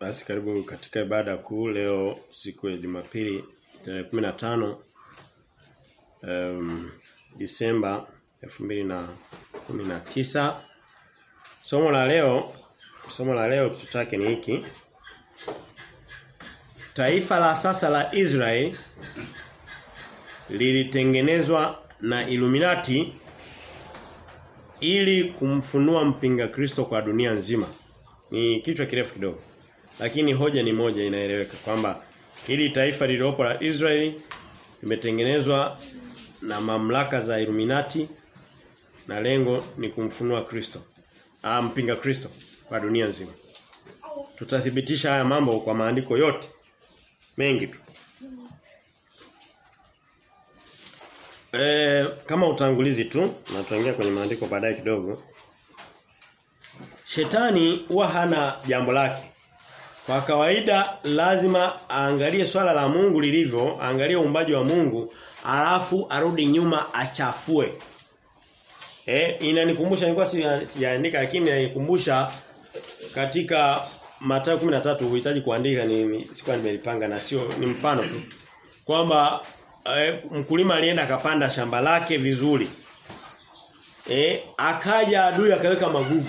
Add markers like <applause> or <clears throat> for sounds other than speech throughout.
Basi karibu katika ibada kuu leo siku ya Jumapili tarehe 15 um, Disemba 2019. Somo la leo somo la leo kichwa chake ni hiki. Taifa la sasa la Israel lilitengenezwa na Illuminati ili kumfunua mpinga Kristo kwa dunia nzima. Ni kichwa kirefu kidogo. Lakini hoja ni moja inaeleweka kwamba hili taifa lililopo la Israeli limetengenezwa na mamlaka za Illuminati na lengo ni kumfunua Kristo. Ah mpinga Kristo kwa dunia nzima. Tutathibitisha haya mambo kwa maandiko yote mengi tu. E, kama utangulizi tu na tutaingia kwenye maandiko baadaye kidogo. Shetani huwa hana jambo lake. Kwa kawaida lazima aangalie swala la Mungu lilivyo, aangalie uumbaji wa Mungu, alafu arudi nyuma achafue. Eh, inanikumbusha nilikuwa sijaandika lakini inanikumbusha katika Mathayo 13 huhitaji kuandika ni sikuwa nimelipanga na sio ni mfano tu. Kwamba eh, mkulima alienda akapanda shamba lake vizuri. Eh, akaja adui akaweka magugu.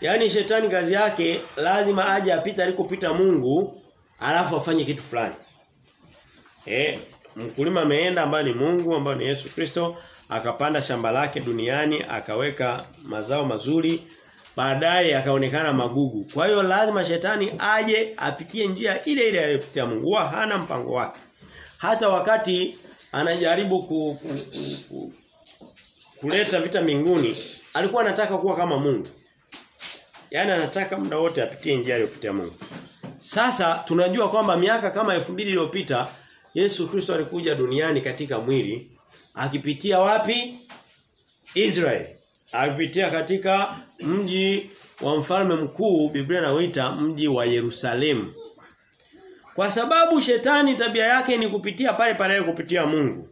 Yaani shetani kazi yake lazima aje apite alikopita Mungu alafu afanye kitu fulani. Eh, mkulima ameenda ambaye ni Mungu ambaye ni Yesu Kristo akapanda shamba lake duniani akaweka mazao mazuri baadaye akaonekana magugu. Kwa hiyo lazima shetani aje apitie njia ile ile aliyopitia Mungu. Wa hana mpango wake. Hata wakati anajaribu ku, ku, ku, ku, kuleta vita mbinguni alikuwa anataka kuwa kama Mungu. Yaani anataka muda wote apitie njia aliyopitia Mungu. Sasa tunajua kwamba miaka kama 2000 iliyopita Yesu Kristo alikuja duniani katika mwili akipitia wapi? Israel. Alipitia katika mji wa mfalme mkuu Biblia inaoita mji wa Yerusalemu. Kwa sababu shetani tabia yake ni kupitia pale pale kupitia Mungu.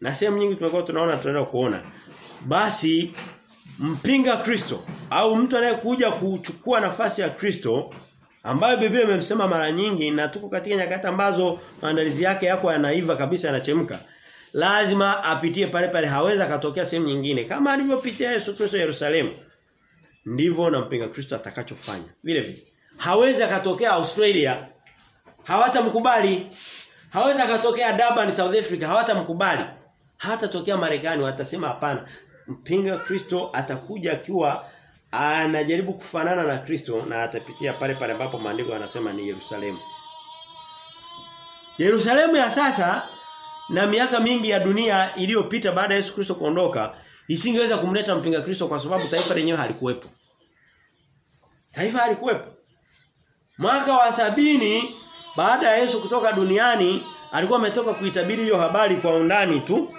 Na sehemu nyingi tumekuwa tunaona tunaenda kuona. Basi mpinga Kristo au mtu anayekuja kuchukua nafasi ya Kristo ambayo Biblia imemsema mara nyingi na tuko katika nyakati ambazo maandalizi yake yako yanaiva kabisa yanachemka lazima apitie pale pale haweza katokea sehemu nyingine. Kama alivyopitia Yesu Kristo Yerusalemu ndivyo na mpinga Kristo atakachofanya. Vile vile hawezi akatokea Australia hawatamkubali. Hawezi akatokea Durban South Africa hawatamkubali. Hatatokea Marekani watasema hapana mpinga Kristo atakuja akiwa anajaribu kufanana na Kristo na atapitia pale pale ambapo maandiko yanasema ni Yerusalemu. Yerusalemu ya sasa na miaka mingi ya dunia iliyopita baada ya Yesu Kristo kuondoka isingeweza kumleta mpinga Kristo kwa sababu taifa lenyewe halikuwepo. Taifa halikuwepo. Mwaka wa sabini baada ya Yesu kutoka duniani alikuwa ametoka kuitabiri hiyo habari kwa undani tu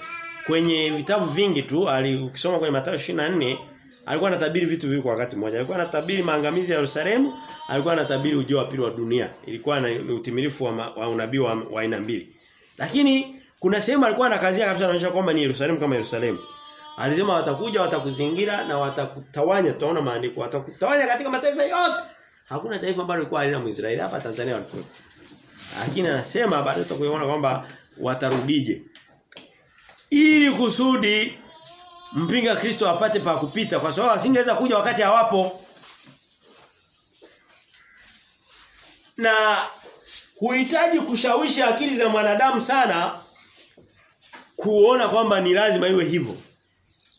kwenye vitabu vingi tu ukisoma kwenye Mathayo 24 alikuwa anatabiri vitu viwili kwa wakati mmoja. Alikuwa anatabiri maangamizi ya Yerusalemu, alikuwa anatabiri ujio wa pili wa dunia. Ilikuwa ni utimilifu wa, wa unabii wa aina mbili. Lakini kuna sehemu alikuwa anakazia kabisa anaonyesha kwamba ni Yerusalemu kama Yerusalemu. Alisema watakuja watakuzingira na watakutawanya tutaona maandiko watakutawanya katika mataifa yote. Hakuna taifa ambalo lilikuwa halina Mwisraeli hapa Tanzania walikuwa. Lakini anasema baadaye tutakuona kwamba watarudije. Ili kusudi mpinga Kristo apate pa kupita kwa sababu asingeweza kuja wakati hawapo. Na huhitaji kushawishi akili za mwanadamu sana kuona kwamba ni lazima iwe hivyo.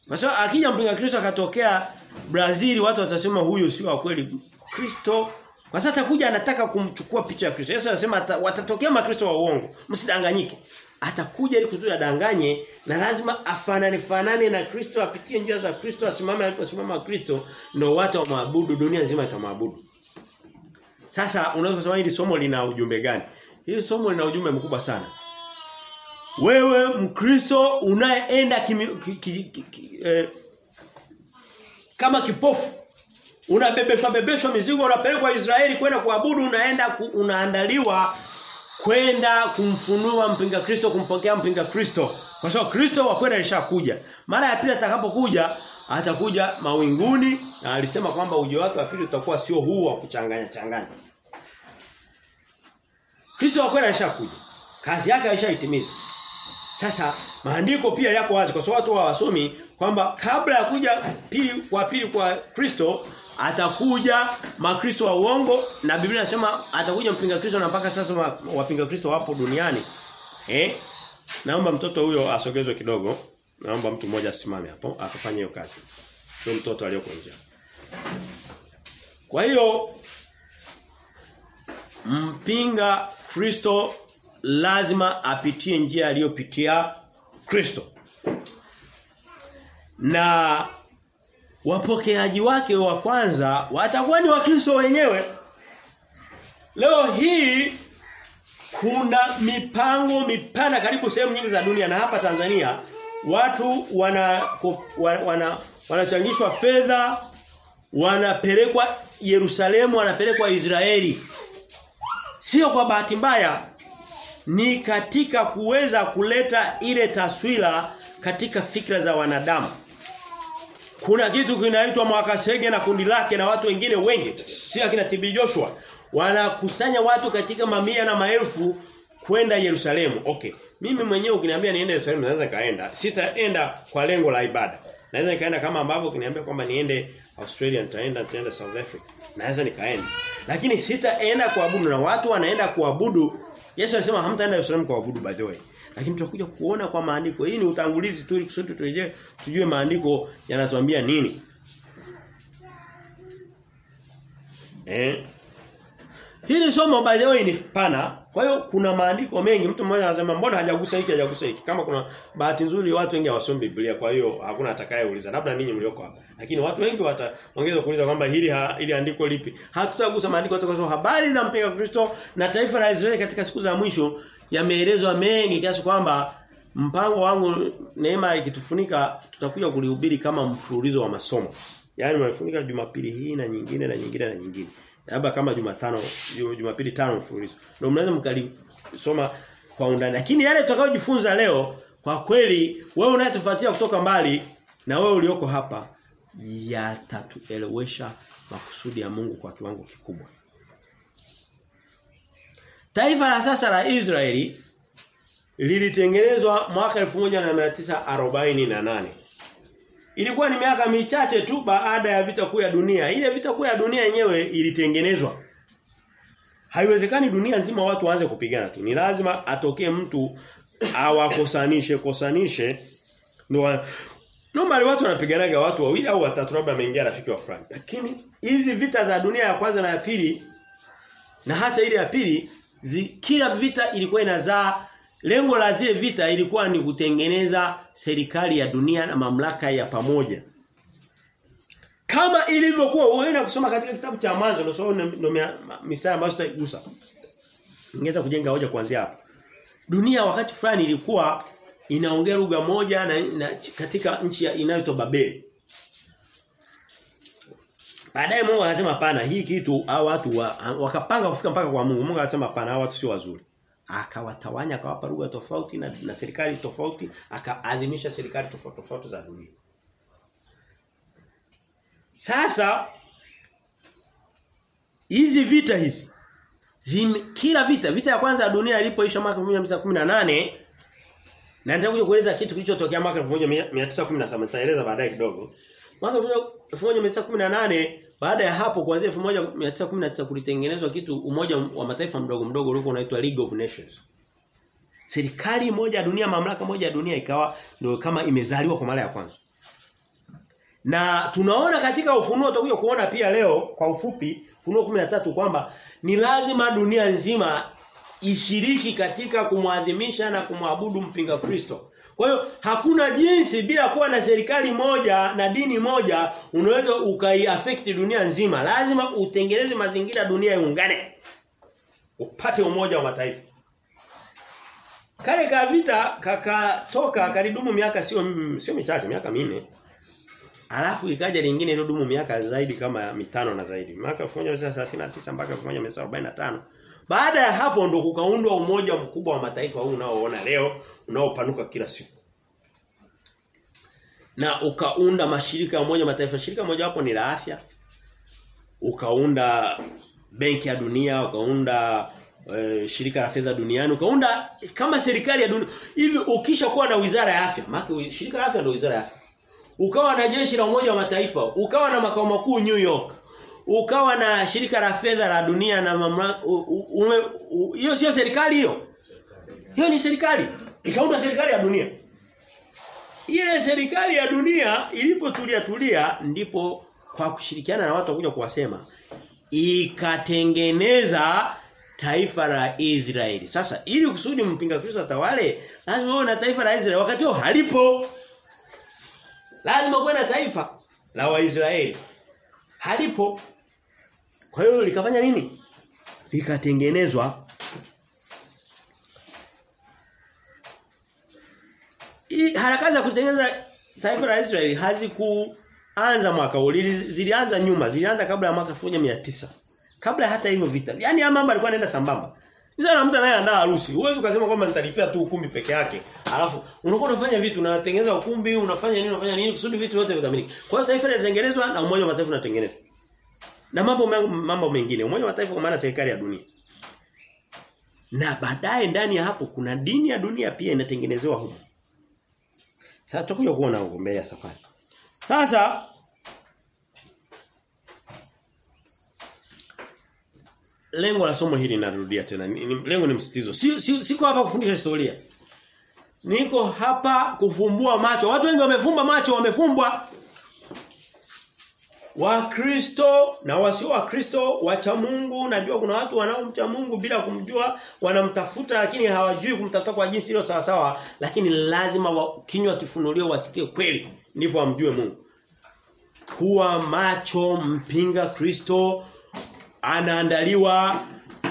Kwa sababu akija mpinga Kristo akatokea Brazil watu watasema huyo sio wa kweli. Kristo kwa sababu atakuja anataka kumchukua picha ya Kristo. Yesu anasema watatokea makristo wa uongo. Msidanganyike atakuja ili kusudi adanganye na lazima afanane fanane na Kristo apitie njia za Kristo asimame aliposimama Kristo ndio watu wa maabudu dunia nzima itamwabudu. Sasa unaweza kusema hili somo lina ujumbe gani? Hili somo lina ujumbe mkubwa sana. Wewe Mkristo unayeenda ki, ki, ki, ki, eh, kama kipofu unabebeshwa bebeshwa mizigo unapelekwa Israeli kwenda kuabudu unaenda ku, unaandaliwa kwenda kumfunua mpinga Kristo kumpokea mpinga Kristo kwa sababu Kristo wa kweli alishakuja mara ya pili atakapokuja atakuja mawinguni na alisema kwamba ujio wake wa pili utakuwa sio huu wa kuchanganya changanya. Kristo wa kweli alishakuja. Kazi yake alishaitimiza. Sasa maandiko pia yako wazi kwa sababu watu hawasomi kwamba kabla ya kuja pili kwa pili kwa Kristo atakuja makristo wa uongo na Biblia inasema atakuja mpinga Kristo na mpaka sasa wapinga Kristo wapo duniani. Eh? Naomba mtoto huyo asogezwe kidogo. Naomba mtu mmoja asimame hapo akafanye hiyo kazi. Huyo mtoto aliyoko nje. Kwa hiyo mpinga Kristo lazima apitie njia aliyopitia Kristo. Na wapokeaji wake wa kwanza watakuwa ni wakristo wenyewe. Leo hii kuna mipango mipana karibu sehemu nyingi za dunia na hapa Tanzania watu wana wana wanachangishwa wana fedha wanapelekwa Yerusalemu wanapelekwa Israeli sio kwa bahati mbaya ni katika kuweza kuleta ile taswira katika fikra za wanadamu kuna kitu kinaitwa Mwakasege na kundi lake na watu wengine wengi si akina Tibi Joshua wanakusanya watu katika mamia na maelfu kwenda Yerusalemu. Okay. Mimi mwenyewe ukiniambia niende Yerusalemu naweza kaenda. Sitaenda kwa lengo la ibada. Naweza nikaenda kama ambavyo ukiniambia kwamba niende Australia nitaenda nitaenda South Africa. Naweza nikaenda. Lakini sitaenda kuabudu na watu wanaenda kuabudu. Yesu alisema hamtaenda Yerusalemu kuabudu by the way. Lakini tutakuja kuona kwa maandiko. Hii ni utangulizi tu ili kusudi tujue tujue maandiko yanatuambia nini. Eh? Hili somo by the way ni pana. Kwa hiyo kuna maandiko mengi. Mtu mmoja anasema mbona hajagusa hiki hajagusa hiki. Kama kuna bahati nzuri watu wengi hawasomi Biblia kwa hiyo hakuna atakayeuliza. Labda ninyi mlioko hapa. Lakini watu wengi wataongeza kuuliza kwamba hili ha, ili andiko lipi. Hatutagusa maandiko sababu habari za mpinga Kristo na taifa la Israeli katika siku za mwisho yameelezwa mengi kiasi kwamba mpango wangu neema ikitufunika tutakuja kulihubiri kama mfululizo wa masomo. Yaani unafunika Jumapili hii na nyingine na nyingine na nyingine labda kama Jumatano Jumapili tano mfululizo. Ndio mnaweza mkalisoma kwa undani. Lakini yale tutakayojifunza leo kwa kweli wewe unayetufuatia kutoka mbali na wewe ulioko hapa yatatuelewesha makusudi ya Mungu kwa kiwango kikubwa. Taifa la sasa la Israeli lilitengenezwa mwaka 1948. Ilikuwa ni miaka michache tu baada ya vita kuu ya dunia. Ile vita kuu ya dunia yenyewe ilitengenezwa. Haiwezekani dunia nzima watu waanze kupigana tu. Ni lazima atokee mtu awakosanishe kosanishe ndio Normally watu wanapiganaga watu wawili au watatu labda ameingia rafiki wa fulani. Lakini hizi vita za dunia ya kwanza na ya pili na hasa ile ya pili zi, kila vita ilikuwa inazaa Lengo la zile vita ilikuwa ni kutengeneza serikali ya dunia na mamlaka ya pamoja. Kama ilivyokuwa unaenda kusoma katika kitabu cha mwanzo ndio so, mistari ambayo sitaigusa. Ningeweza kujenga hoja kuanzia hapo. Dunia wakati fulani ilikuwa inaongea lugha moja na, na katika nchi inayoitwa Babeli. Baadaye Mungu akasema hapana hii kitu hao watu wa, wakapanga kufika mpaka kwa Mungu. Mungu akasema hapana hao watu sio wazuri akawatawanya akawapa lugha tofauti na, na serikali tofauti akaadhimisha serikali tofauti tofauti za dunia. Sasa hizi vita hizi zime, kila vita vita ya kwanza ya dunia ilipoisha mwaka 1918 na nitakuja kueleza kitu kilichotokea mwaka 1917 nitaeleza baadaye kidogo. Mwaka 1918 baada ya hapo kuanzia 1919 kulitengenezwa kitu umoja wa mataifa mdogo mdogo uliokuwa unaitwa League of Nations. Serikali moja ya dunia, mamlaka moja ya dunia ikawa ndio kama imezaliwa kwa mara ya kwanza. Na tunaona katika ufunuo tutakuja kuona pia leo kwa ufupi ufunuo 13 kwamba ni lazima dunia nzima ishiriki katika kumwadhimisha na kumwabudu mpinga Kristo. Kwa hiyo hakuna jinsi bila kuwa na serikali moja na dini moja unaweza ukaiaffect dunia nzima. Lazima utengeneze mazingira dunia iungane. Upate umoja wa mataifa. Kale ka vita kakatoka karidumu miaka sio sio michache miaka minne. Alafu ikaja lingine iliyodumu miaka zaidi kama mitano na zaidi. Miaka 1939 mpaka 1945. Baada ya hapo ndo kukaundwa umoja mkubwa wa mataifa huu unaoona leo unaopanuka kila siku. na ukaunda mashirika ya umoja mataifa. Shirika moja wapo ni la afya. Ukaunda benki ya dunia ukaunda e, shirika la fedha duniani ukaunda kama serikali ya dunia hivi ukisha kuwa na wizara ya afya maana shirika la afya ndio wizara ya afya. Ukawa na jeshi la umoja wa mataifa ukawa na makao makuu New York ukawa na shirika la fedha la dunia na mamlaka hiyo sio serikali hiyo hiyo ni serikali ikaunda serikali ya dunia ile serikali ya dunia ilipotulia tulia ndipo kwa kushirikiana na watu wakuja kuwasema ikatengeneza taifa la Israeli. Sasa ili kusudi mpinga Kristo atawale, lazima uwe na taifa la Israeli. Wakati huo halipo. Lazima uwe na taifa la Waisraeli. Halipo. Kwa hiyo likafanya nini? Likatengenezwa. Harakati za kutengeneza taifa la Israeli hazikuanza mwaka huu. Zilianza nyuma. Zilianza kabla ya mwaka 1900 kabla hata hivyo vita. Yani haya mambo alikuwa anaenda sambamba. Sasa na mtu anayeandaa harusi huwezi ukasema kwamba nitalipia tu ukumbi peke yake. Alafu unakuwa unafanya vitu unatengeneza ukumbi unafanya nini unafanya nini kusudi vitu vyote vikamilike. Kwa hiyo taifa linatengenezwa na umoja wa mataifa unatengenezwa na mambo mambo mengine umoja wa mataifa kwa maana serikali ya dunia na baadaye ndani ya hapo kuna dini ya dunia pia inatengenezewa huko sasa tutakuja kuona huko mbele ya safari. Sasa lengo la somo hili narudia tena. Lengo ni msitizo. Si, si, siko hapa kufundisha historia. Niko hapa kufumbua macho. Watu wengi wamefumba macho, wamefumbwa. Wakristo na wasio Wakristo wacha Mungu, najua kuna watu wanaomcha Mungu bila kumjua, wanamtafuta lakini hawajui kumtafuta kwa jinsi iliyo sawa sawa, lakini lazima wa, kinywa kifunuliwe wasikie kweli ndipo amjue Mungu. Kuwa macho mpinga Kristo anaandaliwa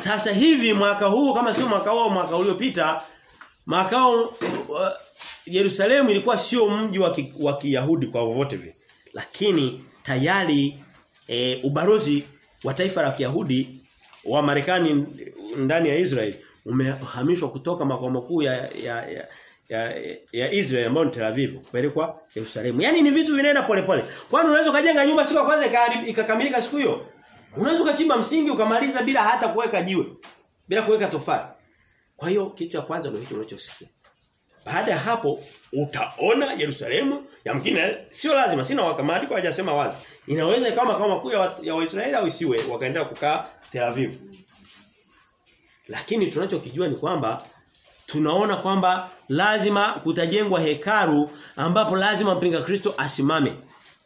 sasa hivi mwaka huu kama sio mwaka huu mwaka uliopita makao uh, Yerusalemu ilikuwa sio mji wa Kiyahudi kwa wote vile. Lakini tayari e, ubarozi wa taifa la Kiyahudi wa Marekani ndani ya Israel umehamishwa kutoka makao makuu ya, ya, ya ya, ya Israel ambayo ni Tel Aviv kupelekwa Yerusalemu. Yaani ni vitu vinaenda polepole. Kwani unaweza kujenga nyumba siku ya kwanza ikakamilika siku hiyo? Unaweza ukachimba msingi ukamaliza bila hata kuweka jiwe. Bila kuweka tofali. Kwa hiyo kitu cha kwanza ndio hicho unachosikia. Baada ya hapo utaona Yerusalemu yamkini sio lazima sina wakamati kwa hajasema wazi. Inaweza kama kama kuu ya Waisraeli au isiwe wakaendelea kukaa Tel Aviv. Lakini tunachokijua ni kwamba tunaona kwamba lazima kutajengwa hekaru ambapo lazima mpinga Kristo asimame.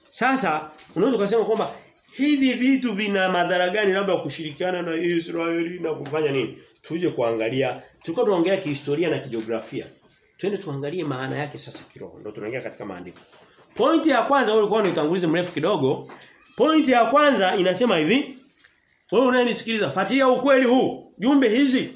Sasa unaweza kusema kwamba hivi vitu vina madhara gani labda kushirikiana na Israeli na kufanya nini? Tuje kuangalia tulikuwa tunaongelea kihistoria na kijiografia. Twende tuangalie maana yake sasa kiroho. Ndio tunaingia katika maandiko. Pointi ya kwanza wewe ulikuwa ni mrefu kidogo. Pointi ya kwanza inasema hivi. Wewe unayenisikiliza, fuatilia ukweli huu. Jumbe hizi.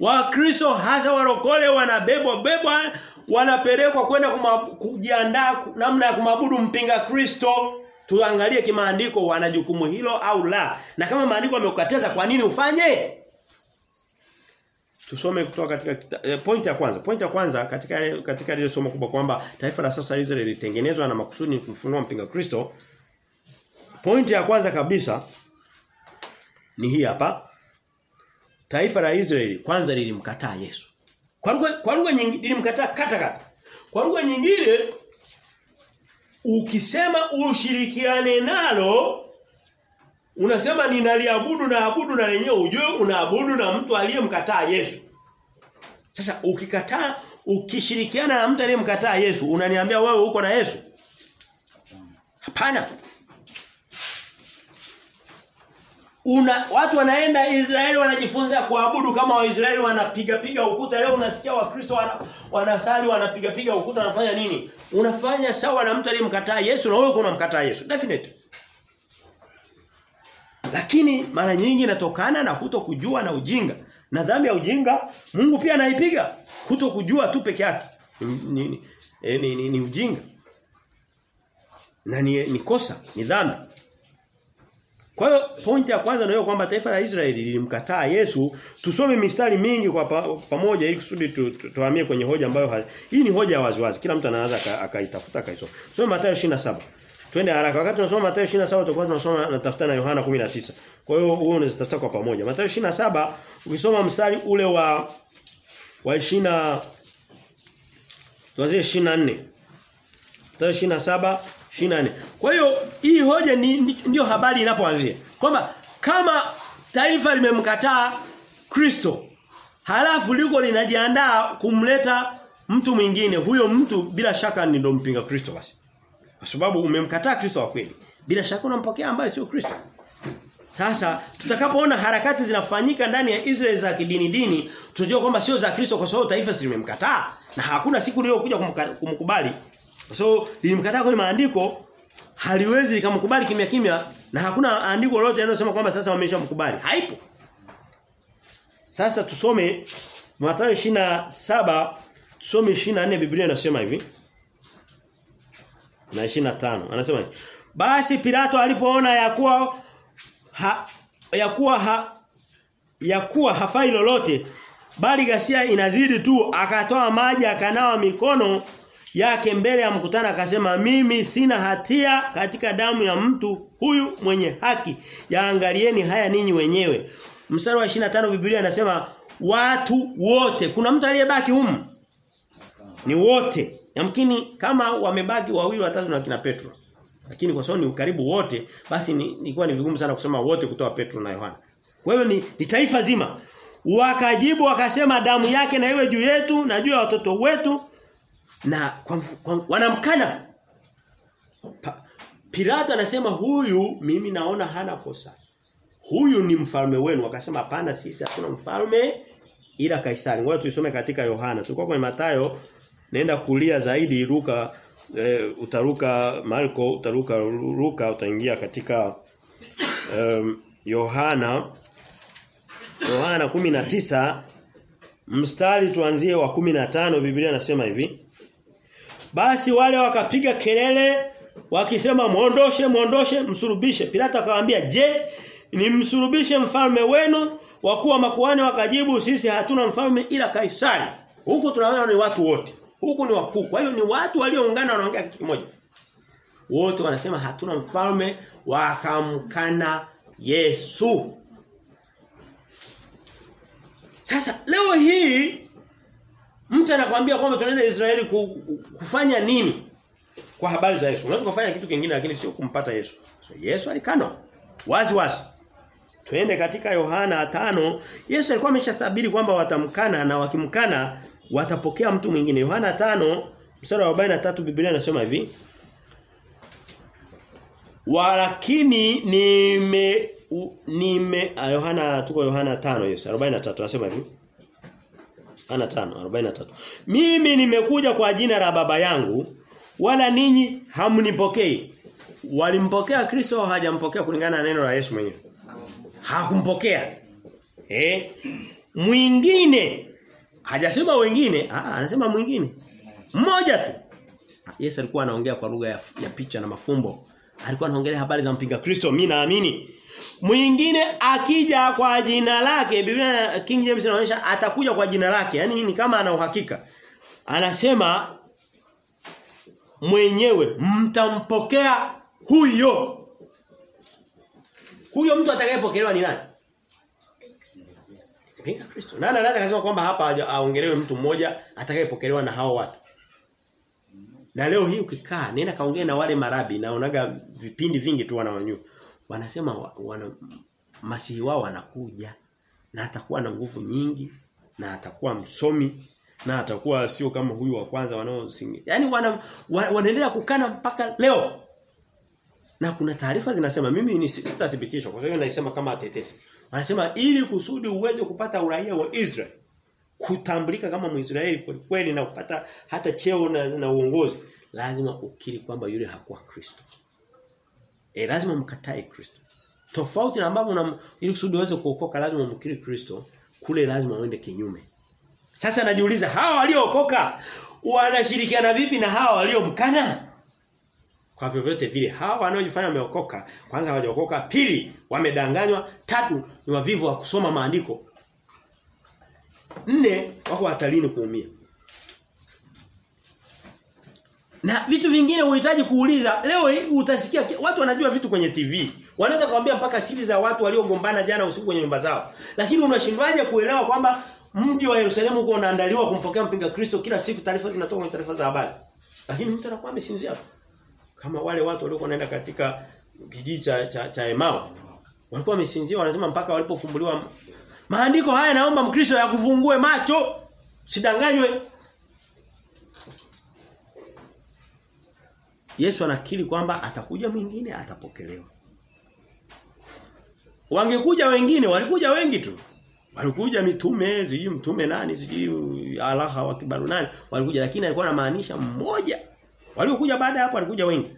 Wakristo hasa warokole wanabebwa bebwa wanapelekwa kwenda kujiandaa namna ya kumabudu mpinga Kristo. Tuangalie kimaandiko wana jukumu hilo au la. Na kama maandiko yamekukataza kwa nini ufanye? Tusome kutoka katika eh, point ya kwanza. Point ya kwanza katika katika ile somo kubwa kwamba taifa la sasa Israeli lilitengenezwa na makusudi kumfunua mpinga Kristo. Point ya kwanza kabisa ni hii hapa. Taifa la Israeli kwanza lilimkataa Yesu. Kwa lugha kwa lugha nyingine lilimkataa kata kata. Kwa lugha nyingine ukisema ushirikiane nalo unasema ninaliabudu na abudu na lenyewe ujue unaabudu na mtu aliyemkataa Yesu. Sasa ukikataa ukishirikiana na mtu aliyemkataa Yesu unaniambia wewe uko na Yesu? Hapana. Una watu wanaenda Israeli wanajifunza kuabudu kama Waisraeli wanapiga piga ukuta leo unasikia Wakristo wana, wanasali wanapiga piga ukuta wanafanya nini? Unafanya sawa na mtu aliyemkataa Yesu na wewe unamkataa Yesu. Definitely. Lakini mara nyingi inatokana na kuto kujua na ujinga. Na dhambi ya ujinga Mungu pia anaipiga. Kuto kujua tu peke yake. Ni, ni, ni, ni, ni, ni ujinga. Na ni, ni kosa, ni dhambi. Kwa hiyo pointi ya kwanza ndio kwamba taifa la Israeli lilimkataa Yesu. Tusome mistari mingi kwa pa, pamoja ili kusudi tuhamie tu, kwenye hoja ambayo ha, hii ni hoja ya waziwazi. Kila mtu anaweza akaitafuta akaisoma. Tusome Mathayo 27. Twende haraka. Wakati tunasoma Mathayo 27 tutakuwa tunasoma na tafuta na Yohana 19. Kwa hiyo huo unazitafuta kwa pamoja. Mathayo 27 ukisoma mstari ule wa wa 20 tuanzie 24. Mathayo 27 24. Kwa hiyo hii hoja ni ndio habari inapoanzia. Kwamba kama taifa limemkataa Kristo halafu liko linajiandaa kumleta mtu mwingine huyo mtu bila shaka ni ndo mpinga Kristo basi. Kwa sababu umemkataa Kristo wa kweli. Bila shaka unampokea ambaye sio Kristo. Sasa tutakapoona harakati zinafanyika ndani ya Israeli za kidini dini, tutajua kwamba sio za Kristo kwa sababu taifa limemkataa na hakuna siku liliyokuja kumkubali. Kwa sababu lilimkataa kwenye maandiko haliwezi likamkubali kimya kimya na hakuna andiko lolote linalosema kwamba sasa wameshamkubali. Haipo. Sasa tusome Mathayo 27 tusome 24 Biblia inasema hivi. Na 25 anasema. Basi Pilato alipoona ya kuwa ha, ya kuwa ha, ya kuwa hafai lolote bali ghasia inazidi tu akatoa maji akanawa mikono yake mbele ya mkutano akasema mimi sina hatia katika damu ya mtu huyu mwenye haki. Yaangalieni haya ninyi wenyewe. Mstari wa 25 Biblia anasema watu wote. Kuna mtu aliyebaki humu? Ni wote yamkini kama wamebaki wawili watatu na kina Petro. Lakini kwa sababu ni ukaribu wote basi nilikuwa ni, ni vigumu sana kusema wote kutoa Petro na Yohana. Kwa hiyo ni, ni taifa zima. Wakajibu wakasema damu yake na iwe juu yetu na juu ya watoto wetu. Na kwa, kwa, wanamkana. Pa, Pilato anasema huyu mimi naona hana kosa. Huyu ni mfalme wenu. Wakasema hapana sisi hatuna mfalme ila Kaisari. Ngoja tuisome katika Yohana. Tulikuwa kwenye Matayo nenda kulia zaidi Luka e, utaruka Marko utaruka Luka utaingia katika um, Yohana. Yohana 19 mstari tuanzie wa 15 Biblia inasema hivi. Basi wale wakapiga kelele wakisema muondoshe muondoshe msurubishe. Pilato akamwambia je nimsurubishe mfalme wenu? Wakuwa makuhani wakajibu sisi hatuna mfalme ila Kaisari. Huku tunaona ni watu wote huku ni wakuu kwa hiyo ni watu walioungana wanaongea kitu kimoja wote wanasema hatuna mfalme wakamkana Yesu sasa leo hii mtu anakuambia kwamba tunaenda Israeli kufanya nini kwa habari za Yesu. Unaweza kufanya kitu kingine lakini sio kumpata Yesu. So Yesu alikanwa wazi wazi. Twende katika Yohana tano Yesu alikuwa ameshastabiri kwamba watamkana na wakimkana watapokea mtu mwingine. Yohana tano mstari wa 43 Biblia inasema hivi. Walakini nime nime Yohana tuko Yohana 5 Yesu 43 anasema hivi. Yohana 5 43. Mimi nimekuja kwa jina la baba yangu wala ninyi hamnipokei. Walimpokea Kristo au hajampokea kulingana na neno la Yesu mwenyewe? Hakumpokea. Eh? Mwingine hajasema wengine, ah anasema mwingine. Mmoja tu. Yesu alikuwa anaongea kwa lugha ya, ya picha na mafumbo. Alikuwa anaongelea habari za mpinga Kristo, mimi naamini. Mwingine akija kwa jina lake, Biblia King James inaonyesha atakuja kwa jina lake. Yaani ni kama ana uhakika. Anasema mwenyewe mtampokea huyo. Huyo mtu atakayepokelewa ni nani? Mpinga Kristo. Nani anaweza kusema kwamba hapa aongelewe mtu mmoja atakayepokelewa na hao watu? Na leo hii ukikaa nenda kaongea na wale marabi naonaga vipindi vingi tu wanaonyu. Wanasema wana masihi wao wanakuja na atakuwa na nguvu nyingi na atakuwa msomi na atakuwa sio kama huyu wa kwanza wanaosingi. Yaani wana, wana wanaendelea kukana mpaka leo. Na kuna taarifa zinasema mimi ni sitathibitisha kwa sababu naisema kama tetesi. Wanasema ili kusudi uweze kupata uraia wa Israel kutambulika kama Mwisraeli kweli na kupata hata cheo na, na uongozi lazima ukiri kwamba yule hakuwa Kristo. E, lazima mkatae Kristo. Tofauti na ambavyo ili kusudi uweze kuokoka lazima umkiri Kristo, kule lazima uende kinyume. Sasa najiuliza hawa waliookoka wanashirikiana vipi na hawa waliomkana? Kwa vyovyote vile hawa wanaojifanya wameokoka, kwanza hawajaokoka, pili wamedanganywa, tatu ni wavivu wa kusoma maandiko. Nne wako hatarini kuumia. Na vitu vingine unahitaji kuuliza. Leo hii utasikia watu wanajua vitu kwenye TV. Wanaweza kuambia mpaka siri za watu waliogombana jana usiku kwenye nyumba zao. Lakini unashindwaje kuelewa kwamba mji wa Yerusalemu uko unaandaliwa kumpokea mpinga Kristo kila siku taarifa zinatoka kwenye taarifa za habari. Lakini mtu anakuwa amesinzia. Kama wale watu waliokuwa wanaenda katika kijiji cha cha, cha Emao Walikuwa wamesinzia wanasema mpaka walipofumbuliwa Maandiko haya naomba Mkristo yakufungue macho. sidanganywe Yesu anakiri kwamba atakuja mwingine atapokelewa. Wangekuja wengine, walikuja wengi tu. Walikuja mitume, sijui mtume nani, sijui alaha wa kibaru nani, walikuja lakini alikuwa anamaanisha mmoja. Waliokuja baada ya hapo walikuja wengi.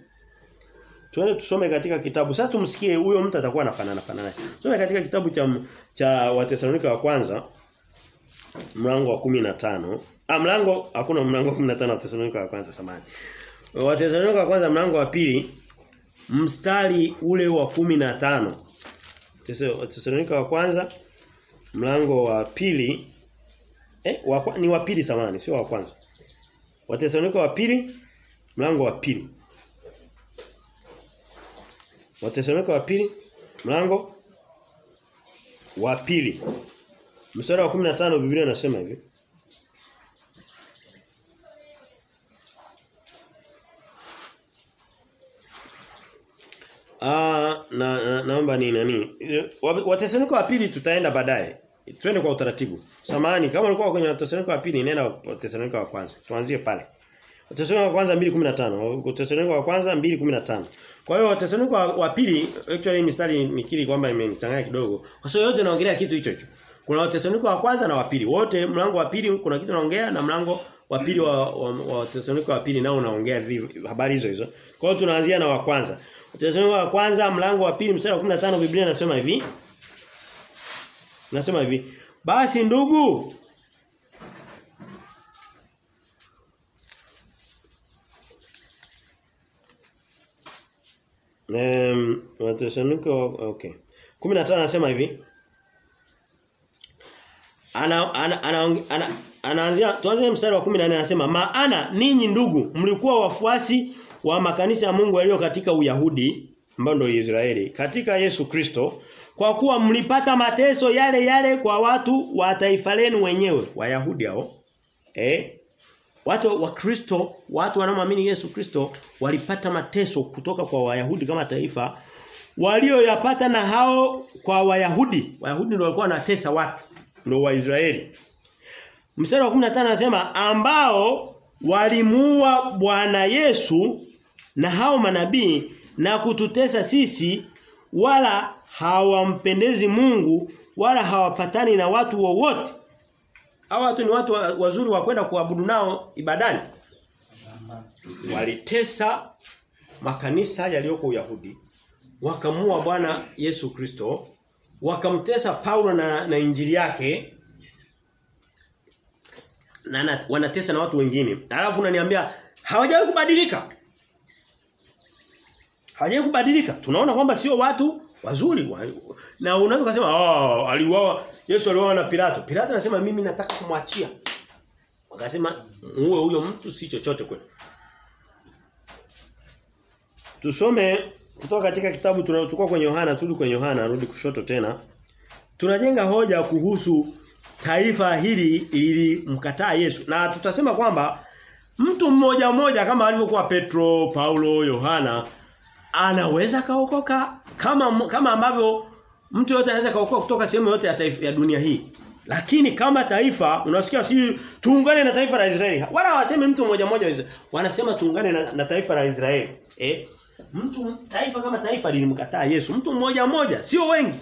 Tuende tusome katika kitabu. Sasa tumsikie huyo mtu atakuwa anafanana fanana. Tusome katika kitabu cha cha Watesalonika wa kwanza mlango wa 15. Ah mlango hakuna mlango wa 15 wa Watesalonika wa kwanza samani. Watesalonika wa kwanza mlango wa pili mstari ule wa 15. Watesalonika wa kwanza mlango wa pili eh wa, ni wa pili samani sio wa kwanza. Watesalonika wa pili mlango wa pili. Watesalonika wa pili mlango wa pili. Mstari wa 15 Biblia inasema hivi. Ah na, na naomba ni nani? Watesalonika wa pili tutaenda baadaye. Twende kwa utaratibu. Samahani kama ulikuwa kwenye Watesalonika wa pili nenda Watesalonika wa kwanza. Tuanzie pale. Watesalonika wa kwanza 2:15. Watesalonika wa kwanza 2:15. Kwa hiyo Watesalonika wa, pili actually mistari nikiri kwamba imenichanganya kidogo. Kwa sababu yote naongelea kitu hicho hicho. Kuna Watesalonika wa kwanza na wa pili. Wote mlango wa pili kuna kitu naongea na mlango wa pili wa, wa, wa wa pili nao unaongea habari hizo hizo. Kwa hiyo tunaanzia na wa kwanza. Watesalonika wa kwanza mlango wa pili mstari wa 15 Biblia inasema hivi. Nasema hivi. Basi ndugu Um, Watesalonika okay. 15 anasema hivi. Ana ana ana, ana anaanzia tuanze mstari wa 14 anasema maana ninyi ndugu mlikuwa wafuasi wa makanisa ya Mungu yaliyo katika Uyahudi ambao ndio Israeli katika Yesu Kristo kwa kuwa mlipata mateso yale yale kwa watu wa taifa lenu wenyewe Wayahudi hao eh Watu wa Kristo, watu wanaoamini Yesu Kristo walipata mateso kutoka kwa Wayahudi kama taifa walioyapata na hao kwa Wayahudi. Wayahudi ndio walikuwa wanatesa watu, ndio Waisraeli. Mstari wa 15 anasema ambao walimuua Bwana Yesu na hao manabii na kututesa sisi wala hawampendezi Mungu wala hawapatani na watu wowote. Hawa watu ni watu wazuri wa kwenda kuabudu nao ibadani. Walitesa makanisa yaliyoko Uyahudi. Wakamua Bwana Yesu Kristo, wakamtesa Paulo na, na injili yake. Na, na wanatesa na watu wengine. Alafu unaniambia hawajawahi kubadilika. Hawajawahi kubadilika. Tunaona kwamba sio watu wazuri wa, na unaweza kusema ah aliuawa Yesu aliuawa na Pilato. Pilato anasema mimi nataka kumwachia. Wakasema uwe huyo mtu si chochote kwetu. Tusome kutoka katika kitabu tunachukua kwenye Yohana turudi kwenye Yohana rudi kushoto tena. Tunajenga hoja kuhusu taifa hili lilimkataa Yesu. Na tutasema kwamba mtu mmoja mmoja kama alivyokuwa Petro, Paulo, Yohana anaweza kaokoka kama kama ambavyo mtu yote anaweza kaokoka kutoka sehemu yote ya taifa ya dunia hii. Lakini kama taifa unasikia si tuungane na taifa la Israeli. Wala hawasemi mtu mmoja mmoja wanasema tuungane na, na taifa la Israeli. Eh? Mtu taifa kama taifa lilimkataa Yesu, mtu mmoja mmoja, sio wengi.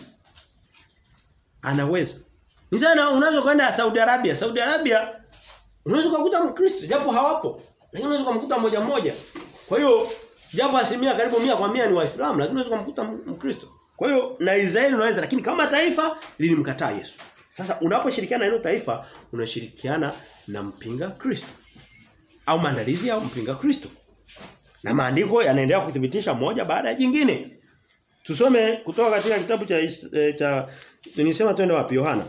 Anaweza. nisana unaweza kwenda Saudi Arabia. Saudi Arabia unaweza kukuta Mkristo japo hawapo. Lakini unaweza kumkuta mmoja mmoja. Kwa hiyo japo asilimia karibu mia kwa mia ni Waislamu lakini unaweza kumkuta Mkristo. Kwa hiyo na Israeli unaweza lakini kama taifa lilimkataa Yesu. Sasa unaposhirikiana na hilo taifa unashirikiana na mpinga Kristo. Au maandalizi ya mpinga Kristo. Na maandiko yanaendelea kuthibitisha moja baada ya jingine. Tusome kutoka katika kitabu cha e, cha nisema twende wapi Yohana.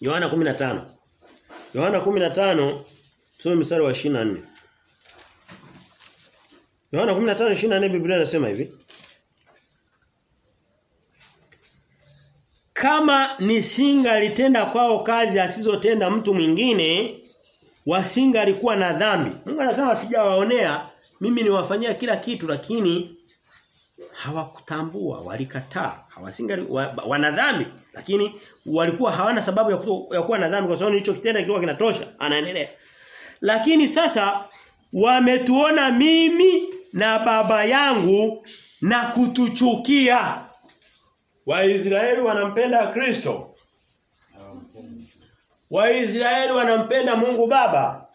Yohana 15. Yohana 15 tusome mstari wa 24. Yohana 15:24 Biblia inasema hivi. Kama nisingalitenda kwao kazi asizotenda mtu mwingine wasingalikuwa na dhambi. Mungu anasema sijawaonea mimi niwafanyia kila kitu lakini hawakutambua, walikataa, hawasingali wa, wana dhambi lakini walikuwa hawana sababu ya, kutu, ya kuwa na dhambi kwa sababu hicho kitenda kilikuwa kinatosha. Anaendelea. Lakini sasa wametuona mimi na baba yangu na kutuchukia. Waisraeli wanampenda Kristo. Waisraeli wanampenda Mungu Baba.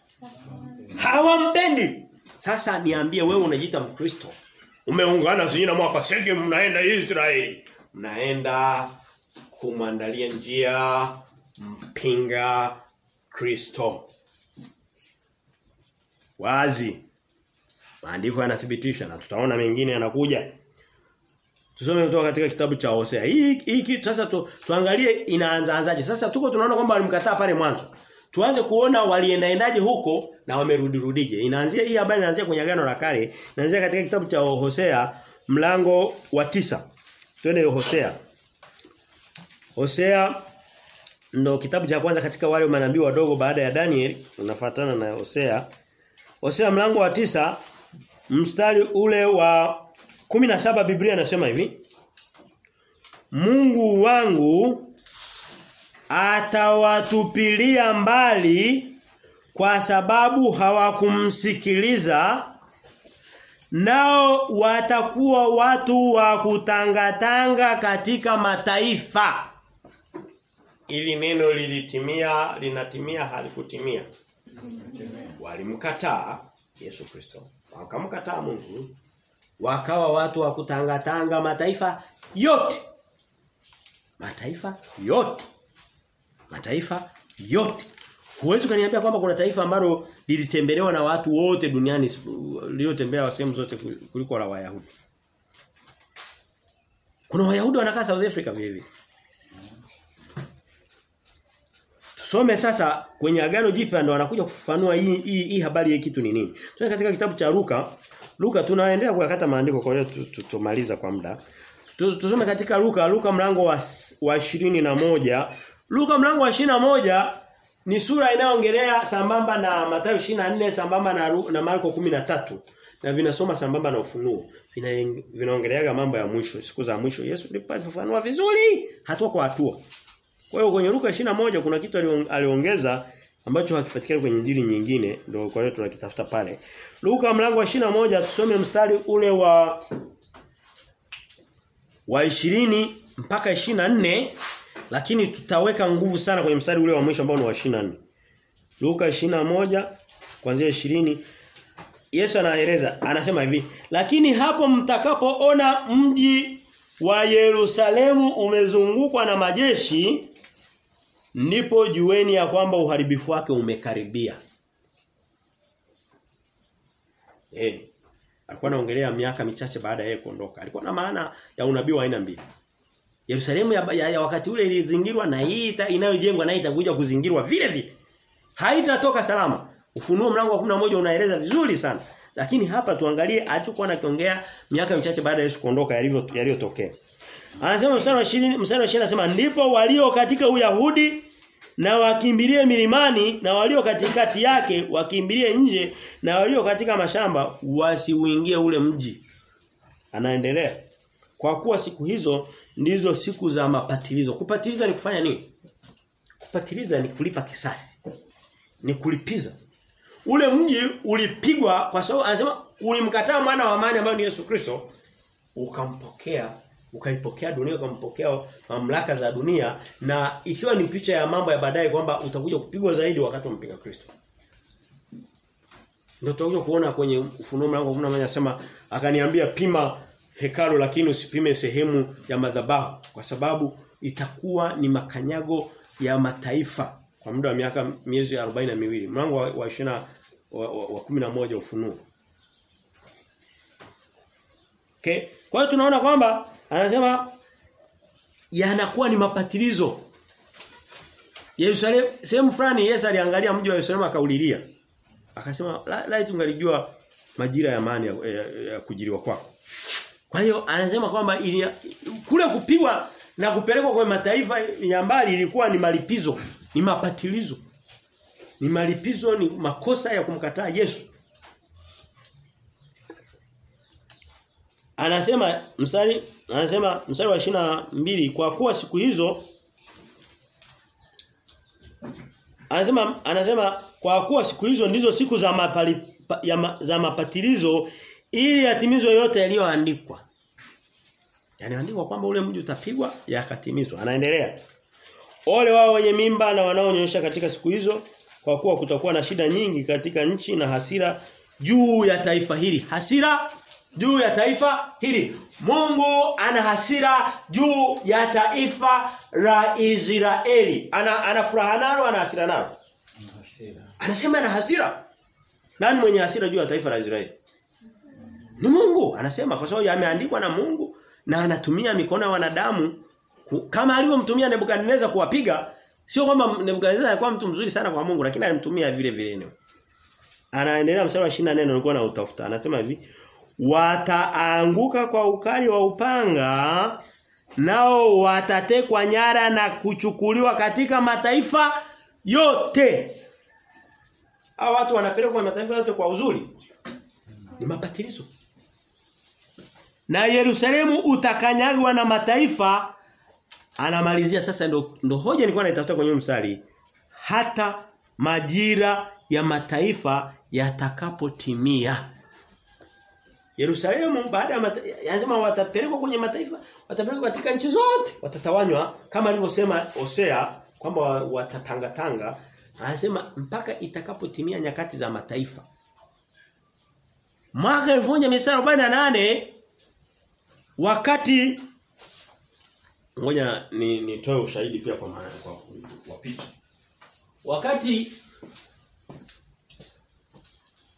Hawampendi. Sasa niambie wewe unajiita Mkristo. Umeungana sisi na mwaka sege mnaenda Israeli. Mnaenda kumwandalia njia mpinga Kristo. Wazi. Maandiko yanathibitisha na tutaona mengine yanakuja. Tusome kutoka katika kitabu cha Hosea. Hii hii sasa tu, tuangalie inaanza anzaje. Sasa tuko tunaona kwamba walimkataa pale mwanzo. Tuanze kuona waliendaendaje huko na wamerudi rudije. Inaanzia hii habari inaanzia kwenye agano la kale. Inaanzia katika kitabu cha Hosea mlango wa tisa Twende Hosea. Hosea ndo kitabu cha kwanza katika wale manabii wadogo baada ya Daniel unafuatana na Hosea. Hosea mlango wa tisa mstari ule wa 17 Biblia inasema hivi Mungu wangu atawatupilia mbali kwa sababu hawakumsikiliza nao watakuwa watu wa kutangatanga katika mataifa. Ili neno lilitimia linatimia halikutimia. Walimkataa Yesu Kristo wakamkataa Mungu. Wakawa watu wa kutangatanga mataifa yote. Mataifa yote. Mataifa yote. Huwezi kaniambia kwamba kuna taifa ambalo lilitembelewa na watu wote duniani liliotembea sehemu zote kuliko la Wayahudi. Kuna Wayahudi wanakaa South Africa vile vile Tusome sasa kwenye agano jipya ndo anakuja kufafanua hii, hii hii habari ya kitu ni nini. Tuna katika kitabu cha Luka. Luka tunaendelea kuyakata maandiko kwa hiyo tutomaliza kwa muda. Tusome katika Luka, Luka mlango wa wa na moja Luka mlango wa na moja ni sura inayoongelea sambamba na Mathayo 24 sambamba na na Marko 13 na vinasoma sambamba na ufunuo. Vina vinaongeleaga mambo ya mwisho, siku za mwisho. Yesu alifafanua vizuri hatua kwa hatua. Kwa hiyo kwenye Luka moja kuna kitu aliongeza ambacho hakipatikani kwenye injili nyingine ndio kwa hiyo tunakitafuta pale. Luka mlango wa moja tusome mstari ule wa wa 20 mpaka 24 lakini tutaweka nguvu sana kwenye mstari ule wa mwisho ambao ni wa 24. Luka 21 kuanzia 20 Yesu anaeleza anasema hivi lakini hapo mtakapoona mji wa Yerusalemu umezungukwa na majeshi ndipo jueni ya kwamba uharibifu wake umekaribia. Eh. Alikuwa anaongelea miaka michache baada ya yeye kuondoka. Alikuwa na maana ya unabii wa aina mbili. Yerusalemu ya, ya, ya wakati ule ilizingirwa na hii inayojengwa na itakuja kuzingirwa vile vile. Haitatoka salama. Ufunuo mlango wa 11 unaeleza vizuri sana. Lakini hapa tuangalie alichokuwa anakiongea miaka michache baada ya Yesu kuondoka yalivyo yaliyotokea. Anasema mstari wa 20 mstari wa 20 anasema ndipo walio katika Uyahudi na wakimbilie milimani na walio katikati yake wakimbilie nje na walio katika mashamba wasiuingie ule mji. Anaendelea. Kwa kuwa siku hizo ndizo siku za mapatilizo. Kupatiliza ni kufanya nini? Kupatiliza ni kulipa kisasi. Ni kulipiza. Ule mji ulipigwa kwa sababu anasema ulimkataa mwana wa amani ambaye ni Yesu Kristo ukampokea ukaipokea dunia ukampokea mamlaka za dunia na ikiwa ni picha ya mambo ya baadaye kwamba utakuja kupigwa zaidi wakati umpinga mpinga Kristo. Ndio tutakuja kuona kwenye ufunuo mlango wa 11 anasema akaniambia pima hekalu lakini usipime sehemu ya madhabahu kwa sababu itakuwa ni makanyago ya mataifa kwa muda wa miaka miezi 40 na miwili. Mlango wa 20 wa, wa, wa 11 ufunuo. Okay? Kwa hiyo tunaona kwamba anasema yanakuwa ni mapatilizo. Yerusalemu sehemu fulani Yesu aliangalia mji wa Yerusalemu akaulilia. Akasema laiti ungalijua majira ya amani ya, ya, ya kujiliwa kwako. Kwa hiyo anasema kwamba kule kupigwa na kupelekwa kwa mataifa ya mbali ilikuwa ni malipizo, ni mapatilizo. Ni malipizo ni makosa ya kumkataa Yesu. Anasema mstari anasema mstari wa shina mbili kwa kuwa siku hizo Anasema anasema kwa kuwa siku hizo ndizo siku za mapali, ya ma, za mapatilizo ili yatimizwe yote yaliyoandikwa. Yaani andikwa kwamba ule mji utapigwa yakatimizwa. Anaendelea. Ole wao wenye mimba na wanaonyonyesha katika siku hizo kwa kuwa kutakuwa na shida nyingi katika nchi na hasira juu ya taifa hili. Hasira juu ya taifa hili. Mungu ana hasira juu ya taifa la Israeli. Ana ana furaha nalo, ana hasira nalo. Anasema ana hasira. Nani mwenye hasira juu ya taifa la Israeli? Ni Mungu. Anasema kwa sababu yameandikwa na Mungu na anatumia mikono ya wanadamu kama alivyomtumia Nebukadnezar kuwapiga sio kwamba Nebukadnezar alikuwa mtu mzuri sana kwa Mungu lakini alimtumia vile vile eneo. Anaendelea mstari wa 24 nilikuwa na utafuta. Anasema hivi wataanguka kwa ukali wa upanga nao watatekwa nyara na kuchukuliwa katika mataifa yote. Hao watu wanapelekwa kwa mataifa yote kwa uzuri. Ni mapatilizo. Na Yerusalemu utakanyagwa na mataifa anamalizia sasa ndo, ndo hoja nilikuwa naitafuta kwenye mstari hata majira ya mataifa yatakapotimia. Yerusalemu baada ya lazima watapelekwa kwenye mataifa, watapelekwa katika nchi zote, watatawanywa kama alivyosema Hosea kwamba watatangatanga. Anasema mpaka itakapotimia nyakati za mataifa. Mwaka 1948 wakati ngoja ni nitoe ushahidi pia kwa maana kwa, picha. Wakati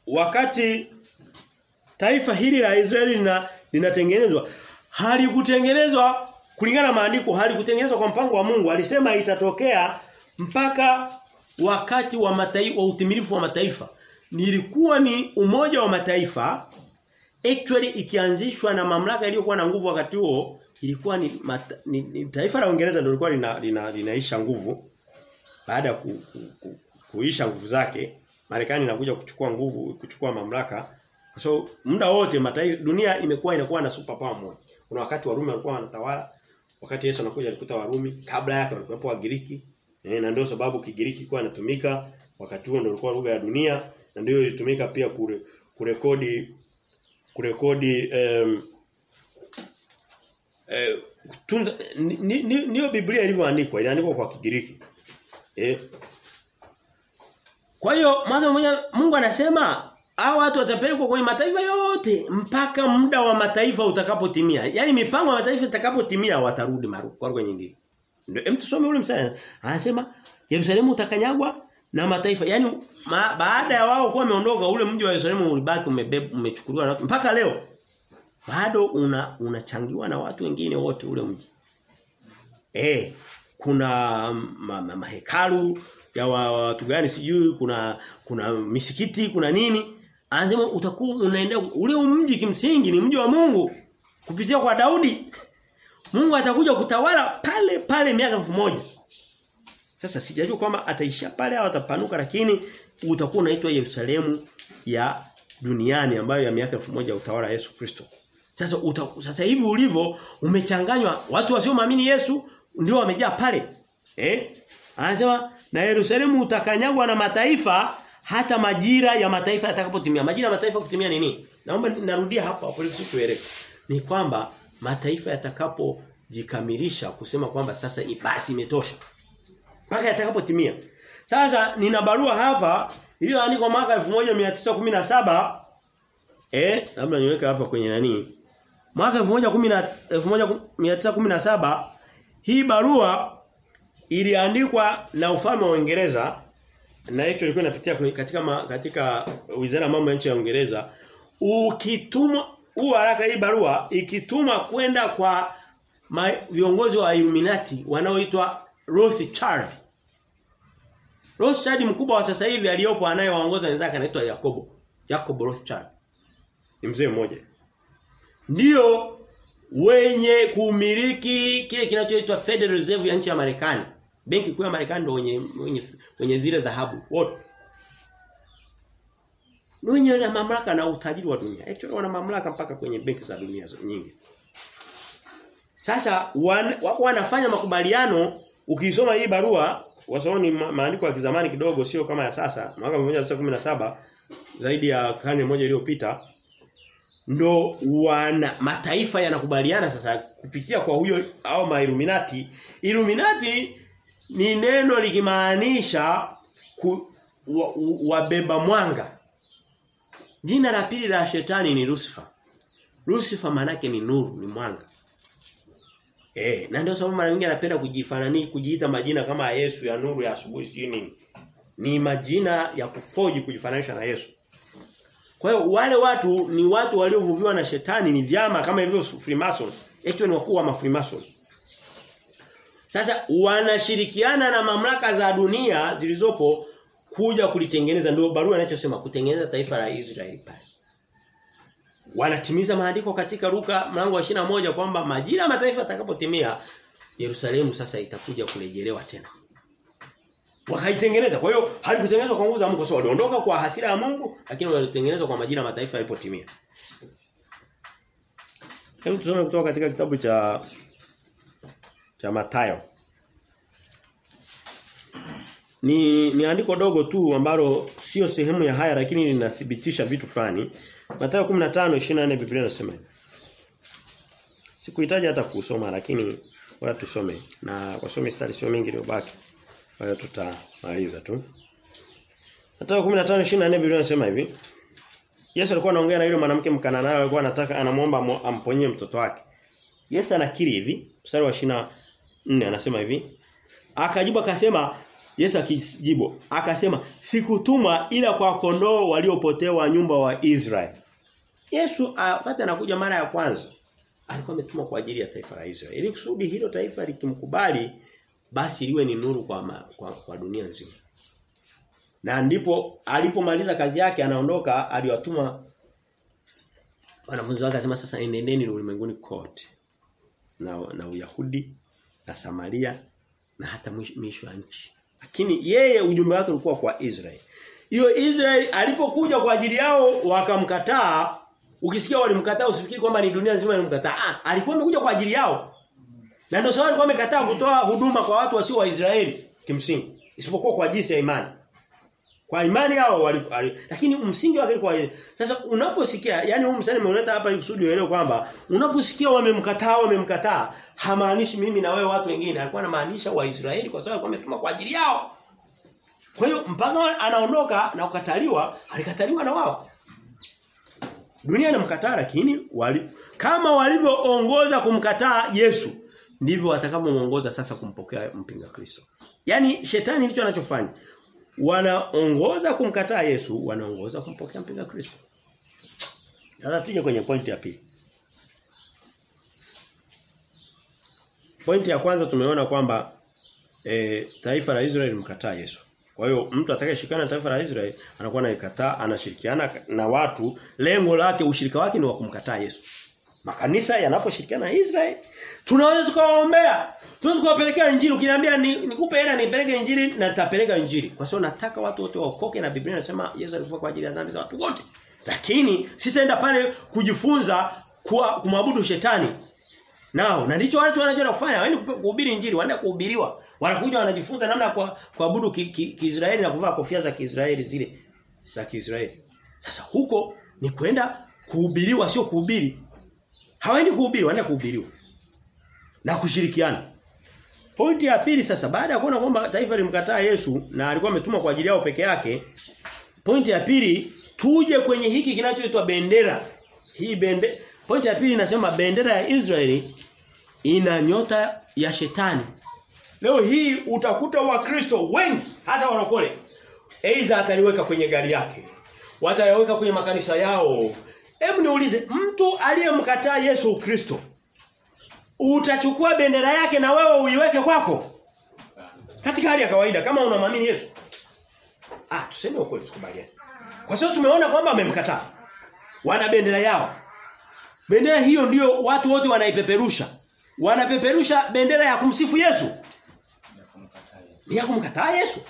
wakati taifa hili la Israeli lina linatengenezwa. Halikutengenezwa kulingana na maandiko halikutengenezwa kwa mpango wa Mungu. Alisema itatokea mpaka wakati wa mataifa wa utimilifu wa mataifa. Nilikuwa ni umoja wa mataifa actually ikianzishwa na mamlaka iliyokuwa na nguvu wakati huo ilikuwa ni, mata, ni, ni taifa la Uingereza ndio lilikuwa lina, lina, linaisha nguvu. Baada ya ku, ku, ku, kuisha nguvu zake Marekani inakuja kuchukua nguvu kuchukua mamlaka so, muda wote mataifa dunia imekuwa inakuwa na super power moja. Kuna wakati Warumi walikuwa wanatawala, wakati Yesu anakuja alikuta Warumi, kabla yake walikuwa Wagiriki. Eh, na ndio sababu Kigiriki kilikuwa inatumika wakati huo ndio ilikuwa lugha ya dunia na ndio ilitumika pia kure, kurekodi kurekodi um, eh, niyo ni, ni Biblia ilivyoandikwa, iliandikwa kwa Kigiriki. Eh. Kwa hiyo mwanzo mmoja Mungu anasema hao watu watapelekwa kwenye mataifa yote mpaka muda wa mataifa utakapotimia. Yaani mipango ya mataifa itakapotimia watarudi maru kwa lugha nyingine. Ndio hem tusome ule mstari. Anasema Yerusalemu utakanyagwa na mataifa. Yaani ma, baada ya wao kuwa wameondoka ule mji wa Yerusalemu ulibaki umechukuliwa na mpaka leo. Bado una unachangiwa na watu wengine wote ule mji. Eh, kuna mahekalu ma, ma ya watu gani sijui kuna kuna misikiti kuna nini anasema utakuwa unaenda ule mji kimsingi ni mji wa Mungu. Kupitia kwa Daudi Mungu atakuja kutawala pale pale miaka moja. Sasa sijajua kwamba ataishia pale au atapanuka lakini utakuwa unaitwa Yerusalemu ya duniani ambayo ya miaka moja utawala Yesu Kristo. Sasa uta, sasa hivi ulivyo umechanganywa. Watu wasioamini Yesu ndio wamejaa pale. Eh? Anasema na Yerusalemu utakanyagwa na mataifa hata majira ya mataifa yatakapotimia. Majira ya mataifa kutimia nini? Naomba narudia hapa hapo ili tuelewe. Ni kwamba mataifa yatakapojikamilisha kusema kwamba sasa basi imetosha. Mpaka yatakapotimia. Sasa nina barua hapa iliyoandikwa mwaka 1917 eh labda niweke hapa kwenye nani? Mwaka 1917 hii barua iliandikwa na ufalme wa Uingereza na hicho ilikuwa inapitia katika ma, katika Wizara ya Mambo ya nchi ya Uingereza ukitumwa huu haraka hii barua ikituma kwenda kwa ma, viongozi wa Illuminati wanaoitwa Rothschild. Rothschild mkubwa wa sasa hivi aliyopo anayewaongoza wenzake anaitwa Yakobo. Yakobo Rothschild. Ni mzee mmoja. Ndio wenye kumiliki kile kinachoitwa Federal Reserve ya nchi ya Marekani. Benki kuu ya Marekani ndio wenye wenye, zile dhahabu wote. Ni wenye wana mamlaka na utajiri wa dunia. Actually wana mamlaka mpaka kwenye benki za dunia nyingi. Sasa wan, wako wanafanya makubaliano ukisoma hii barua wasoma ni ma, maandiko ya kizamani kidogo sio kama ya sasa mwaka 1917 zaidi ya karne moja iliyopita ndo wana mataifa yanakubaliana sasa kupitia kwa huyo au mailuminati Illuminati ni neno likimaanisha wabeba wa mwanga jina la pili la shetani ni Lucifer Lucifer manake ni nuru ni mwanga Eh, na ndio sababu mara nyingi anapenda kujifanani kujiita majina kama Yesu ya nuru ya asubuhi sio nini. Ni majina ya kufoji kujifananisha na Yesu. Kwa hiyo wale watu ni watu waliovuviwa na shetani ni vyama kama hivyo Freemason. Hicho ni wakuu wa Freemason. Sasa wanashirikiana na mamlaka za dunia zilizopo kuja kulitengeneza ndio barua inachosema kutengeneza taifa la Israeli pale wanatimiza maandiko katika Luka mlango wa moja kwamba majira ya mataifa yatakapotimia Yerusalemu sasa itakuja kurejelewa tena. Wakaitengeneza. Kwa hiyo halikutengenezwa kwa nguvu za Mungu, sio waliondoka kwa hasira ya Mungu, lakini walitengenezwa kwa majira mataifa yalipotimia. Hebu tusome kutoka katika kitabu cha cha Mathayo. Ni ni andiko dogo tu ambalo sio sehemu ya haya lakini linathibitisha vitu fulani. Mathayo 15:24 Biblia inasema Sikuhitaji hata kusoma lakini wala tusome na wasome stari sio mingi iliyobaki. Kwa hiyo tutamaliza tu. Mathayo 15:24 Biblia inasema hivi. Yesu alikuwa anaongea na yule mwanamke mkananayo alikuwa anataka anamuomba amponyie mtoto wake. Yesu anakiri hivi, mstari wa 24 anasema hivi. Akajibu akasema Yesu akijibu akasema sikutuma ila kwa kondoo waliopotewa nyumba wa Israeli. Yesu wakati anakuja mara ya kwanza alikuwa ametumwa kwa ajili ya taifa la Israeli. Ili kusudi hilo taifa likimkubali basi liwe ni nuru kwa, ma, kwa kwa dunia nzima. Na ndipo alipomaliza kazi yake anaondoka aliwatuma wanafunzi wake akasema sasa enendeni ulimwenguni kote. Na na Uyahudi na Samaria na hata mwisho wa nchi. Lakini yeye ujumbe wake ulikuwa kwa Israeli. Hiyo Israeli alipokuja kwa ajili yao wakamkataa, ukisikia walimkataa usifikiri kwamba ni dunia nzima ilimkataa. Ah, alikuwa amekuja kwa ajili yao. Na ndio sababu alikuwa amekataa kutoa huduma kwa watu wasio wa Israeli kimsingi, isipokuwa kwa jinsi ya imani. Kwa imani yao wali, lakini msingi wake kwa sasa unaposikia yani huu msanii umeleta hapa ili kusudi uelewe kwamba unaposikia wamemkataa wamemkataa hamaanishi mimi na wewe watu wengine alikuwa anamaanisha Waisraeli kwa sababu ametuma kwa ajili yao. Kwa hiyo mpaka anaondoka na kukataliwa alikataliwa na wao. Dunia inamkataa lakini wali, kama walivyoongoza kumkataa Yesu ndivyo watakavyomuongoza sasa kumpokea mpinga Kristo. Yaani shetani ndicho anachofanya wanaongoza kumkataa Yesu, wanaongoza kumpokea mpinga Kristo. Sasa tuje kwenye pointi ya pili. Pointi ya kwanza tumeona kwamba e, taifa la Israeli mkataa Yesu. Kwa hiyo mtu atakayeshikana na taifa la Israeli anakuwa anakataa anashirikiana na watu lengo lake ushirika wake ni wa kumkataa Yesu. Makanisa yanaposhirikiana na Israeli tunaweza tukawaombea. Tunaweza kuwapelekea injili ukiniambia nikupe hela nipeleke injili na nitapeleka injili. Kwa sababu nataka watu wote waokoke na Biblia inasema Yesu alikufa kwa ajili ya dhambi za watu wote. Lakini sitaenda pale kujifunza kumwabudu shetani. Nao na ndicho watu wanachoenda kufanya, waende kuhubiri injili, waende kuhubiriwa. Wanakuja wanajifunza namna kwa kuabudu Kiisraeli ki, ki na kuvaa kofia za Kiisraeli zile za Kiisraeli. Sasa huko ni kwenda kuhubiriwa sio kuhubiri. Hawaendi kuhubiri, wanaenda kuhubiriwa. Na kushirikiana. Pointi ya pili sasa baada ya kuona kwamba taifa limkataa Yesu na alikuwa ametumwa kwa ajili yao peke yake, pointi ya pili tuje kwenye hiki kinachoitwa bendera. Hii bende pointi ya pili inasema bendera ya Israeli ina nyota ya shetani. Leo hii utakuta wakristo wengi hasa wanokole aidha ataliweka kwenye gari yake. Watayaweka kwenye makanisa yao. Hebu niulize, mtu aliyemkataa Yesu Kristo utachukua bendera yake na wewe uiweke kwako? Katika hali ya kawaida kama unamwamini Yesu. Ah, tuseme ukweli tukubaliane. Kwa sababu tumeona kwamba amemkataa. Wana bendera yao. Bendera hiyo ndiyo watu wote wanaipeperusha. Wanapeperusha bendera ya kumsifu Yesu. Ni ya kumkataa Yesu.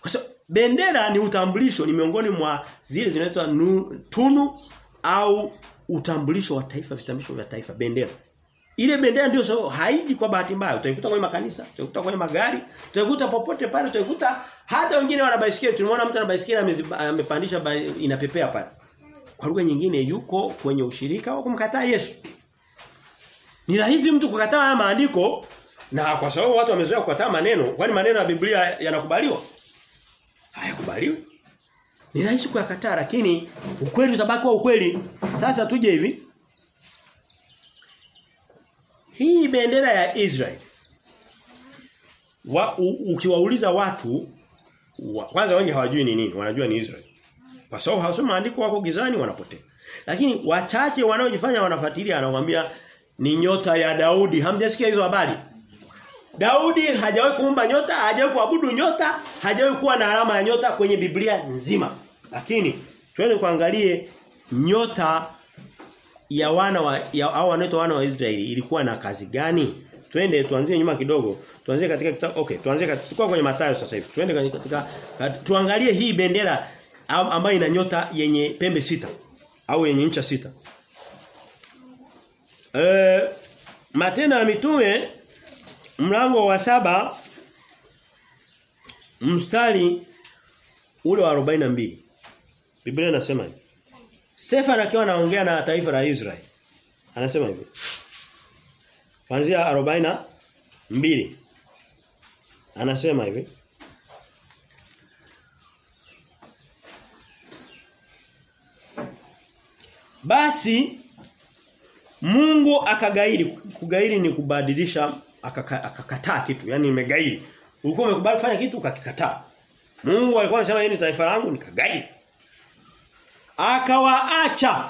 Kwa sababu bendera ni utambulisho ni miongoni mwa zile zinaitwa tunu au utambulisho wa taifa vitambulisho vya taifa bendera. Ile bendera ndio sababu haiji kwa bahati mbaya. Utaikuta kwenye makanisa, utaikuta kwenye magari, utaikuta popote pale, utaikuta hata wengine wana baisikeli. Tulimuona mtu ana baisikeli amepandisha inapepea pale. Kwa lugha nyingine yuko kwenye ushirika wa kumkataa Yesu. Ni rahisi mtu kukataa haya maandiko na kwa sababu watu wamezoea kukataa maneno, kwani maneno ya Biblia yanakubaliwa? Hayakubaliwi. Ni rahisi kuyakataa lakini ukweli utabaki ukweli. Sasa tuje hivi. Hii bendera ya Israel wa, u, ukiwauliza watu wa, kwanza wengi hawajui ni nini, wanajua ni Israel. Kwa sababu hawasoma maandiko wako gizani wanapotea. Lakini wachache wanaojifanya wanafuatilia anawaambia ni nyota ya Daudi. Hamjasikia hizo habari? Daudi hajawahi kuumba nyota, hajawahi kuabudu nyota, hajawahi kuwa na alama ya nyota kwenye Biblia nzima. Lakini twende kuangalie nyota ya wana wa au wanaitwa wana wa Israeli ilikuwa na kazi gani? Twende tuanzie nyuma kidogo. Tuanzie katika kitabu okay, tuanzie katika kwenye Mathayo sasa hivi. Twende katika tuangalie hii bendera ambayo ina nyota yenye pembe sita au yenye ncha sita. Eh Matendo ya Mitume mlango wa saba mstari ule wa 42. Biblia inasema hivi. Stefan akiwa anaongea na taifa la Israeli. Anasema hivi. Kuanzia 42. Anasema hivi. Basi Mungu akagairi kugairi ni kubadilisha akakataa kitu yani nimegairi ulikuwa umekubali kufanya kitu ukakikataa. Mungu alikuwa anasema yeye ni taifa langu nikagairi akawaacha.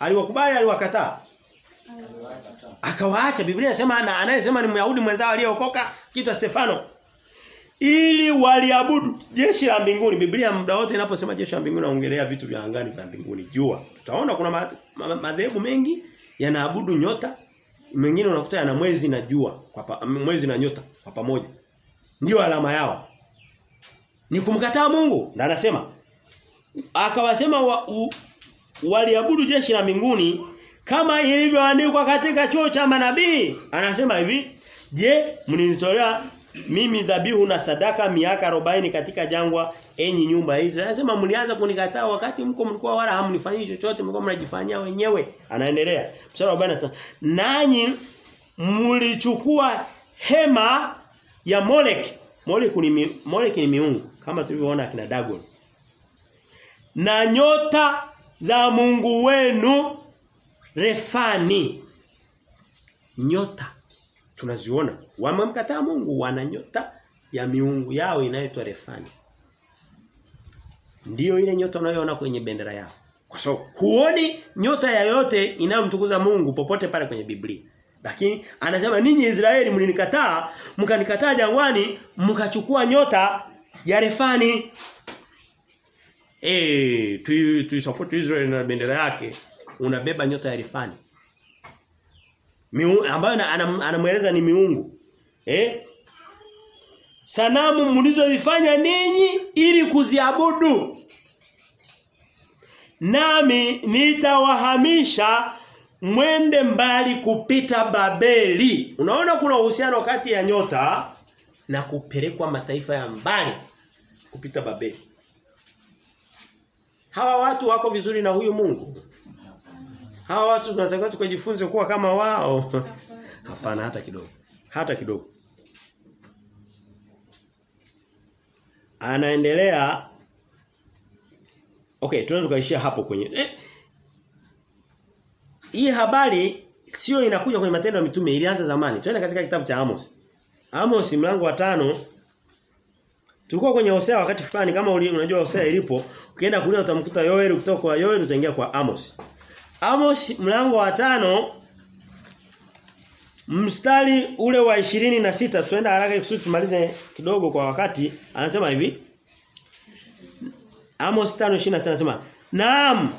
Aliwakubali aliwakataa. Akawaacha. Biblia inasema anayesema ni Myahudi mwenzao aliyeokoka kitu Stefano. Ili waliabudu jeshi la mbinguni. Biblia muda wote inaposema jeshi la mbinguni naongelea vitu vya angani vya mbinguni. Jua. Tutaona kuna madhehebu ma, ma, mengi yanaabudu nyota mengine unakuta yana mwezi na jua kwa pa, mwezi na nyota kwa pamoja. Ndio alama yao. Ni kumkataa Mungu. Na anasema akawasema wa, waliabudu jeshi la mbinguni kama ilivyoandikwa katika chuo cha manabii. Anasema hivi je mninitolea mimi dhabihu na sadaka miaka 40 katika jangwa enyi nyumba ya Israeli anasema mlianza kunikataa wakati mko mlikuwa wala hamnifanyii chochote mlikuwa mnajifanyia wenyewe. Anaendelea. Mstari wa 45 nanyi mlichukua hema ya Molek. Molek ni Molek ni miungu kama tulivyoona akina Dagon. Na nyota za Mungu wenu Refani. Nyota. Tunaziona. Wamemkataa Mungu wana nyota ya miungu yao inaitwa Refani ndiyo ile nyota unayoona kwenye bendera yao. Kwa sababu huoni nyota yoyote inayomtukuza Mungu popote pale kwenye Biblia. Lakini anasema ninyi Israeli mlinikataa mkanikataa jangwani mkachukua nyota ya Refani. Eh tu, tu support Israel na bendera yake unabeba nyota ya Refani. Miu, ambayo anamueleza ni miungu. Eh sanamu mlizozifanya ninyi ili kuziabudu. Nami nitawahamisha mwende mbali kupita Babeli. Unaona kuna uhusiano kati ya nyota na kupelekwa mataifa ya mbali kupita Babeli. Hawa watu wako vizuri na huyu Mungu? Hawa watu tunatakiwa tukajifunze kuwa kama wao? <laughs> Hapana hata kidogo. Hata kidogo anaendelea Okay, tunaweza tukaishia hapo kwenye eh, Hii habari sio inakuja kwenye matendo ya mitume ilianza zamani. Twende katika kitabu cha Amos. Amos mlango wa tano Tulikuwa kwenye Hosea wakati fulani kama uli, unajua Hosea ilipo, ukienda kulia utamkuta Yoeli kutoka kwa Yoeli utaingia kwa Amos. Amos mlango wa tano mstari ule wa ishirini na sita tuenda haraka kusudi tumalize kidogo kwa wakati. Anasema hivi. Amos 5:26 anasema Naam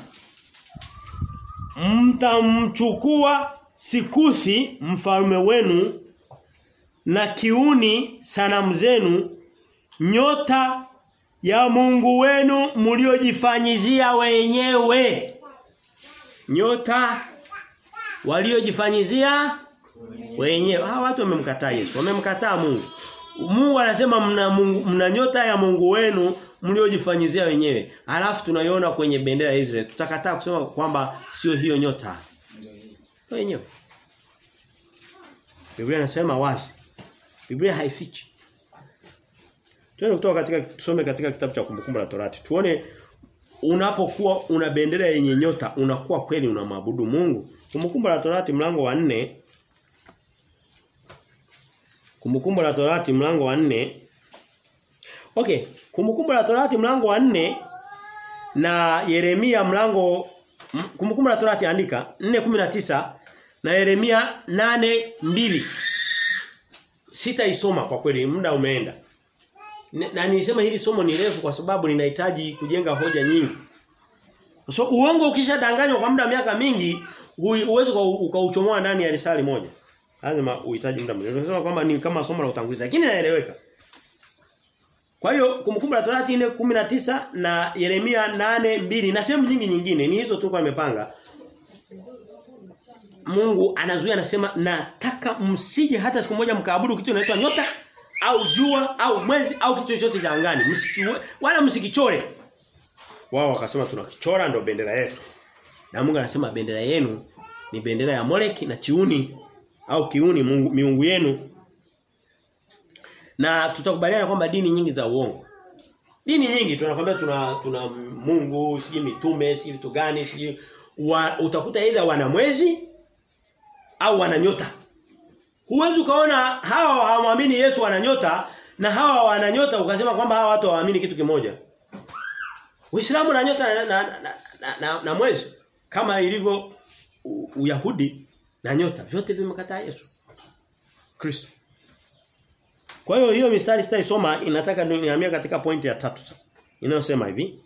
mtamchukua Sikuthi mfalme wenu na kiuni sanamu zenu nyota ya Mungu wenu mliojifanyizia wenyewe. Nyota waliojifanyizia wenyewe hawa watu wamemkataa Yesu wamemkataa Mungu. Mungu anasema mna, Mungu, mna nyota ya Mungu wenu mliojifanyizia wenyewe. Alafu tunaiona kwenye bendera ya Israeli. Tutakataa kusema kwamba sio hiyo nyota. Wenyewe. Biblia inasema wazi. Biblia haifichi. Tuone kutoka katika tusome katika kitabu cha kumbukumbu la Torati. Tuone unapokuwa una bendera yenye nyota unakuwa kweli unamwabudu Mungu. Kumbukumbu la Torati mlango wa nne Kumbukumbu la Torati mlango wa nne Okay, kumbukumbu la Torati mlango wa nne na Yeremia mlango kumbukumbu la Torati andika 4:19 na Yeremia 8:2 Sitaisoma kwa kweli muda umeenda. Na nilisema hili somo ni refu kwa sababu ninahitaji kujenga hoja nyingi. So uongo ukishadanganywa kwa muda miaka mingi huwezi ukauchomoa ndani ya risali moja. Lazima uhitaji muda mrefu. Tunasema kwamba ni kama somo la utangulizi lakini naeleweka. Kwa hiyo kumbukumbu la Torati 4:19 na Yeremia 8:2 na sehemu nyingi nyingine ni hizo tu kwa nimepanga. Mungu anazuia anasema nataka msije hata siku moja mkaabudu kitu kinaitwa nyota au jua au mwezi au kitu chochote cha angani msiki wala msikichore wao wakasema tunakichora ndo bendera yetu na Mungu anasema bendera yenu ni bendera ya Moleki na Chiuni au Kiuni miungu yenu. Na tutakubaliana kwamba dini nyingi za uongo. Dini nyingi tunakwambia tuna tuna Mungu siji mitume siji vitu gani siji wa, utakuta aidha wana mwezi au wana nyota. Huwezi ukaona hawa hawamwamini Yesu wana nyota na hawa wana nyota ukasema kwamba hawa watu hawaamini kitu kimoja. Uislamu na nyota na, na, na, na, na, na mwezi. Kama ilivyo Uyahudi na nyota vyote vimekataa Yesu. Kristo. Kwa hiyo hiyo mistari sita isoma inataka nihamia katika pointi ya tatu sasa. Inayosema hivi.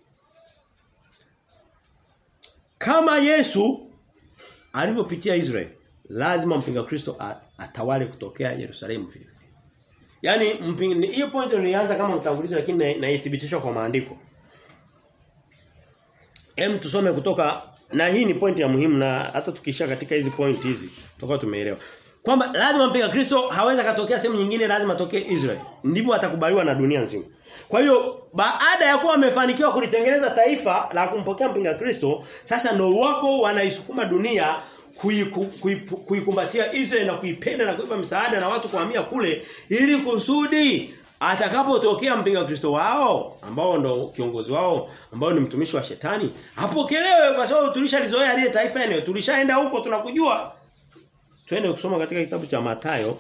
Kama Yesu alivyopitia Israeli lazima mpinga Kristo atawale kutokea Yerusalemu vile. Yaani mpinga hiyo point nilianza kama mtangulizi lakini naithibitishwa kwa maandiko. Hem tusome kutoka na hii ni point ya muhimu na hata tukisha katika hizi point hizi tutakuwa tumeelewa. Kwamba lazima mpinga Kristo hawezi katokea sehemu nyingine lazima atokee Israel. Ndipo atakubaliwa na dunia nzima. Kwa hiyo baada ya kuwa wamefanikiwa kulitengeneza taifa la kumpokea mpinga Kristo, sasa ndio wako wanaisukuma dunia kuikumbatia Israeli na kuipenda na kuipa msaada na watu kuhamia kule ili kusudi atakapotokea mpinga Kristo wao ambao ndo kiongozi wao ambao ni mtumishi wa shetani apokelewe kwa sababu tulishalizoea ile taifa eneo. Tulishaenda huko tunakujua. Twende kusoma katika kitabu cha Matayo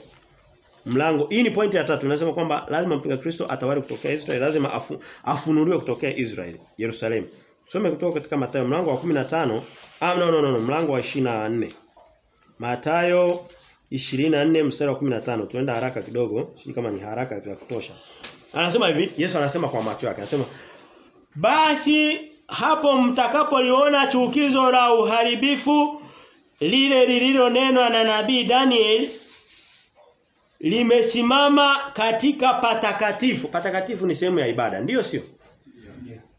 mlango hii ni pointi ya tatu. Nasema kwamba lazima mpinga Kristo atawali kutokea Israeli lazima afu, afunuliwe kutokea Israeli Yerusalemu. Tusome kutoka katika Matayo mlango wa 15 Ah no no no, no mlango wa 24. Matayo 24 mstari wa 15. Tuenda haraka kidogo, si kama ni haraka ya kutosha. Anasema hivi, Yesu anasema kwa macho yake, anasema basi hapo mtakapoliona chukizo la uharibifu lile lililonenwa na nabii Daniel limesimama katika patakatifu. Patakatifu ni sehemu ya ibada, ndiyo sio?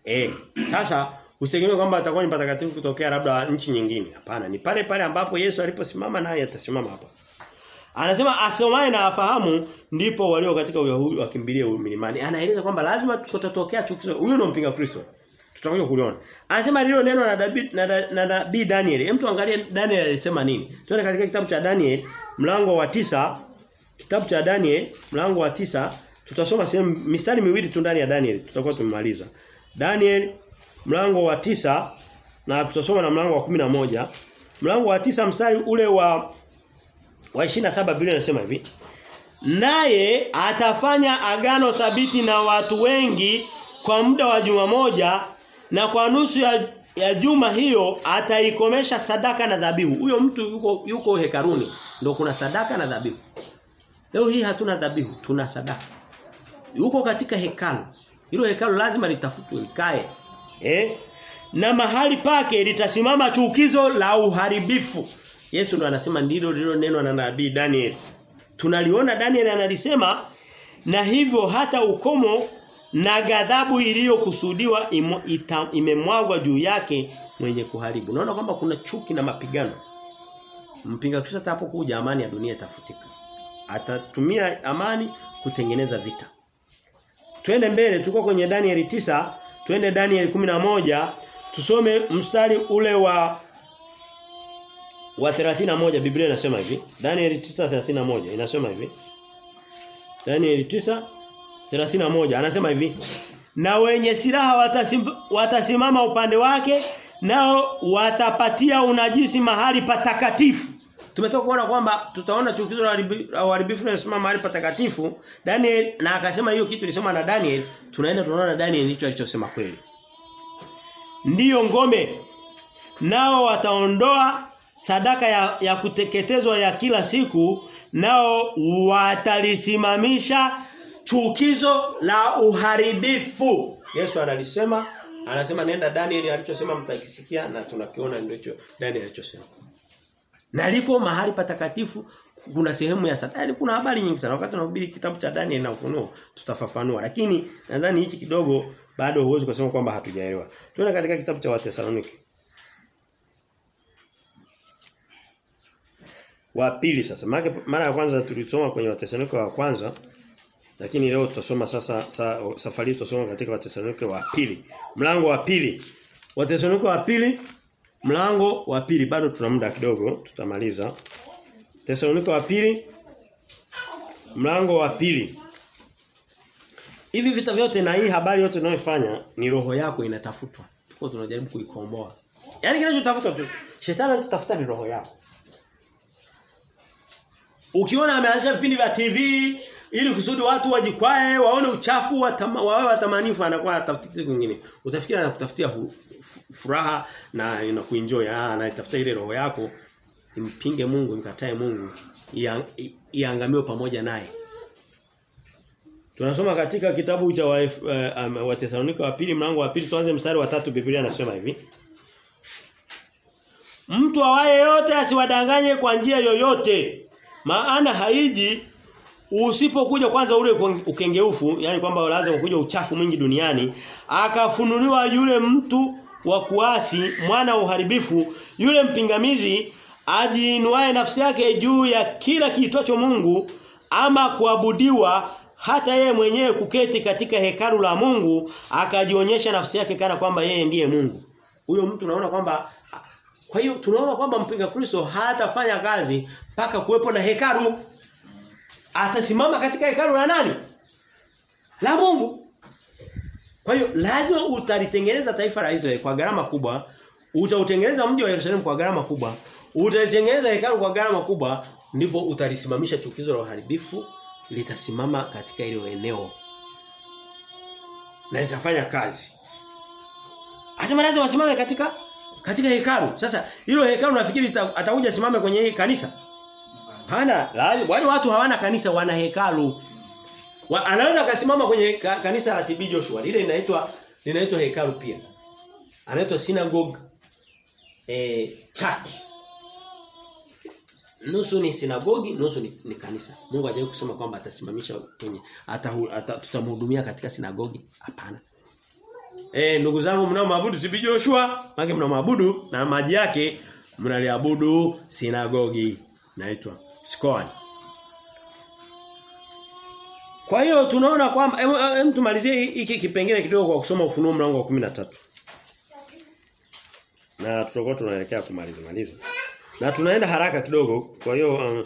Yeah. Eh, sasa Usitegemee kwamba atakuwa ni patakatifu kutokea labda nchi nyingine. Hapana, ni pale pale ambapo Yesu aliposimama naye atasimama hapa. Anasema asomaye na afahamu ndipo walio katika Uyahudi wakimbilie milimani. Anaeleza kwamba lazima kutatokea chukizo. Huyo ndio mpinga Kristo. Tutakuja kuliona. Anasema lilo neno na David na na nabii Daniel. Hem tuangalie Daniel alisema nini. Tuone katika kitabu cha Daniel mlango wa tisa Kitabu cha Daniel mlango wa tisa tutasoma sehemu mistari miwili tu ndani ya Daniel tutakuwa tumemaliza. Daniel mlango wa tisa na tutasoma na mlango wa kumi na moja Mlango wa tisa mstari ule wa wa 27 Biblia inasema hivi. naye atafanya agano thabiti na watu wengi kwa muda wa juma moja na kwa nusu ya, ya juma hiyo ataikomesha sadaka na dhabihu. Huyo mtu yuko yuko hekaruni ndio kuna sadaka na dhabihu. Leo hii hatuna dhabihu, tuna sadaka. Yuko katika hekalu. Hilo hekalu lazima litafutwe likae. Eh? Na mahali pake litasimama chukizo la uharibifu. Yesu ndo anasema ndilo lilo neno na nabii Daniel. Tunaliona Daniel analisema na hivyo hata ukomo na ghadhabu iliyokusudiwa imemwagwa juu yake mwenye kuharibu. Naona kwamba kuna chuki na mapigano. Mpinga Kristo atapokuja amani ya dunia itafutika. Atatumia amani kutengeneza vita. Twende mbele tuko kwenye Daniel 9, twende Daniel 11, tusome mstari ule wa wa 31 Biblia inasema hivi. Danieli 9:31 inasema hivi. Danieli 9:31 anasema hivi. Na wenye silaha watasim, watasimama upande wake nao watapatia unajisi mahali patakatifu. Tumetoka kuona kwamba tutaona chukizo la uharibifu linasimama mahali patakatifu. Daniel na akasema hiyo kitu ilisema na Daniel, tunaenda tunaona Daniel hicho alichosema kweli. Ndiyo ngome. Nao wataondoa sadaka ya, ya kuteketezwa ya kila siku nao watalisimamisha chukizo la uharibifu. Yesu analisema, anasema nenda Daniel alichosema mtakisikia na tunakiona ndicho Daniel alichosema. Na liko mahali patakatifu kuna sehemu ya sadaka. Kuna habari nyingi sana. Wakati tunahubiri kitabu cha Daniel na Ufunuo tutafafanua. Lakini nadhani hichi kidogo bado huwezi kusema kwamba hatujaelewa. Tuone katika kitabu cha Wathesalonike. Wa pili sasa. Maana mara ya kwanza tulisoma kwenye Wathesalonike wa kwanza lakini leo tutasoma sasa sa, safari tutasoma katika Wathesalonike wa pili. Mlango wa pili. Wathesalonike wa pili mlango wa pili bado tuna muda kidogo tutamaliza. Wathesalonike wa pili mlango wa pili. Hivi vita vyote na hii habari yote tunayofanya ni roho yako inatafutwa. Tuko tunajaribu kuikomboa. Yaani kinachotafutwa shetani anatafuta ni roho yako. Ukiona ameanzisha vipindi vya TV ili kusudi watu wajikwae, waone uchafu, watama, wawe watamanifu anakuwa atafuta kitu kingine. Utafikiri anakutafutia furaha na na kuenjoy, ah anaitafuta ile roho yako impinge Mungu, mkatae Mungu, iangamie pamoja naye. Tunasoma katika kitabu cha wa, uh, Wathesalonika wa pili mlango wa pili tuanze mstari wa tatu Biblia inasema hivi. Mtu awaye yote asiwadanganye kwa njia yoyote maana haiji usipokuja kwanza ule ukengeufu yani kwamba lazima kuja uchafu mwingi duniani akafunuliwa yule mtu wa kuasi mwana wa uharibifu yule mpingamizi ajiinuae nafsi yake juu ya kila kiitwacho Mungu ama kuabudiwa hata yeye mwenyewe kuketi katika hekalu la Mungu akajionyesha nafsi yake kana kwamba yeye ndiye Mungu. Huyo mtu naona kwamba kwa hiyo tunaona kwamba mpinga Kristo hatafanya kazi mpaka kuwepo na hekalu. Atasimama katika hekalu la nani? La Mungu. Kwa hiyo lazima utalitengeneza taifa la Israeli kwa gharama kubwa, utautengeneza mji wa Yerusalemu kwa gharama kubwa, utalitengeneza hekalu kwa gharama kubwa, ndipo utalisimamisha chukizo la uharibifu litasimama katika ile eneo. Na litafanya kazi. Hata lazima wasimame katika katika hekalu. Sasa hilo hekalu nafikiri atakuja simame kwenye hii kanisa. Hana, wale watu hawana kanisa wana hekalu. Wa, anaweza akasimama kwenye ka, kanisa la TB Joshua. Lile linaitwa linaitwa hekalu pia. Anaitwa synagogue eh church. Nusu ni sinagogi, nusu ni, ni kanisa. Mungu hajawahi kusema kwamba atasimamisha kwenye ata, ata tutamhudumia katika sinagogi. Hapana. Eh ndugu zangu mnaoabudu Tibi Joshua, maana mnaoabudu na maji yake mnaliabudu sinagogi naitwa Skoan. Kwa hiyo tunaona kwamba hem tumalizie hiki kipengele kidogo kwa kusoma ufunuo mlango wa 13. Na tutakuwa tunaelekea kumaliza maliza. Na tunaenda haraka kidogo kwa hiyo um,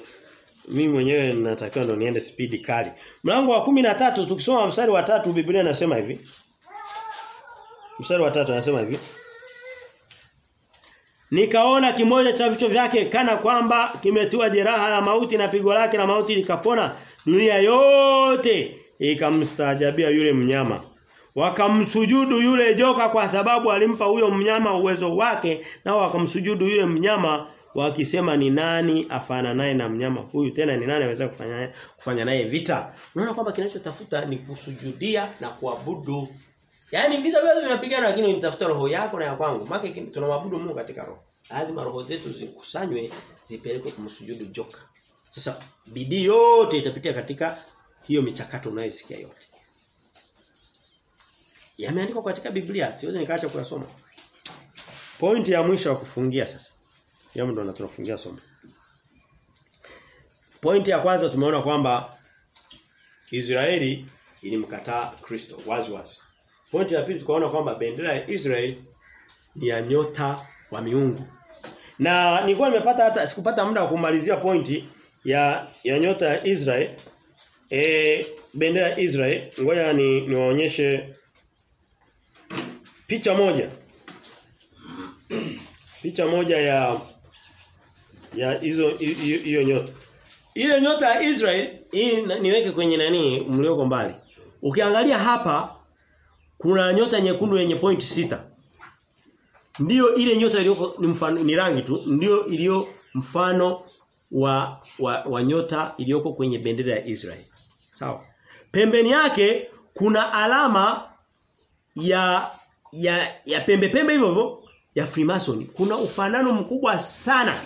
mimi mwenyewe natakiwa ndo niende speed kali. Mlango wa 13 tukisoma mstari wa tatu Biblia inasema hivi. Mstari wa tatu anasema hivi. Nikaona kimoja cha vichwa vyake kana kwamba kimetiwa jeraha la mauti na pigo lake la mauti likapona dunia yote ikamstaajabia yule mnyama. Wakamsujudu yule joka kwa sababu alimpa huyo mnyama uwezo wake nao wakamsujudu yule mnyama wakisema ni nani afana naye na mnyama huyu tena ni nani aweza kufanya kufanya naye vita. Unaona kwamba kinachotafuta ni kusujudia na kuabudu. Yaani vita vyote vinapigana lakini unitafuta roho yako na ya kwangu. Maana tunamwabudu Mungu katika roho. Lazima roho zetu zikusanywe zipelekwe kumsujudu joka. Sasa bidii yote itapitia katika hiyo michakato unayosikia yote. Yameandikwa katika Biblia, siwezi nikaacha kuyasoma. Point ya mwisho ya kufungia sasa. Yamo ndo tunafungia somo. Point ya kwanza tumeona kwamba Israeli ilimkataa Kristo wazi wazi. Pointi ya pili tukaona kwamba bendera ya Israel ni ya nyota wa miungu. Na nilikuwa nimepata hata sikupata muda wa kumalizia pointi ya ya nyota ya Israel. E, bendera ya Israel ngoja ni niwaonyeshe picha moja. picha moja ya ya hizo hiyo nyota. Ile nyota ya Israel hii niweke kwenye nani mlioko mbali. Ukiangalia hapa kuna nyota nyekundu yenye point sita Ndiyo ile nyota iliyoko ni mfano ni rangi tu, ndio iliyo mfano wa, wa wa nyota iliyoko kwenye bendera ya Israel. Sawa. Pembeni yake kuna alama ya ya ya pembe pembe hivyo hivyo ya Freemason. Kuna ufanano mkubwa sana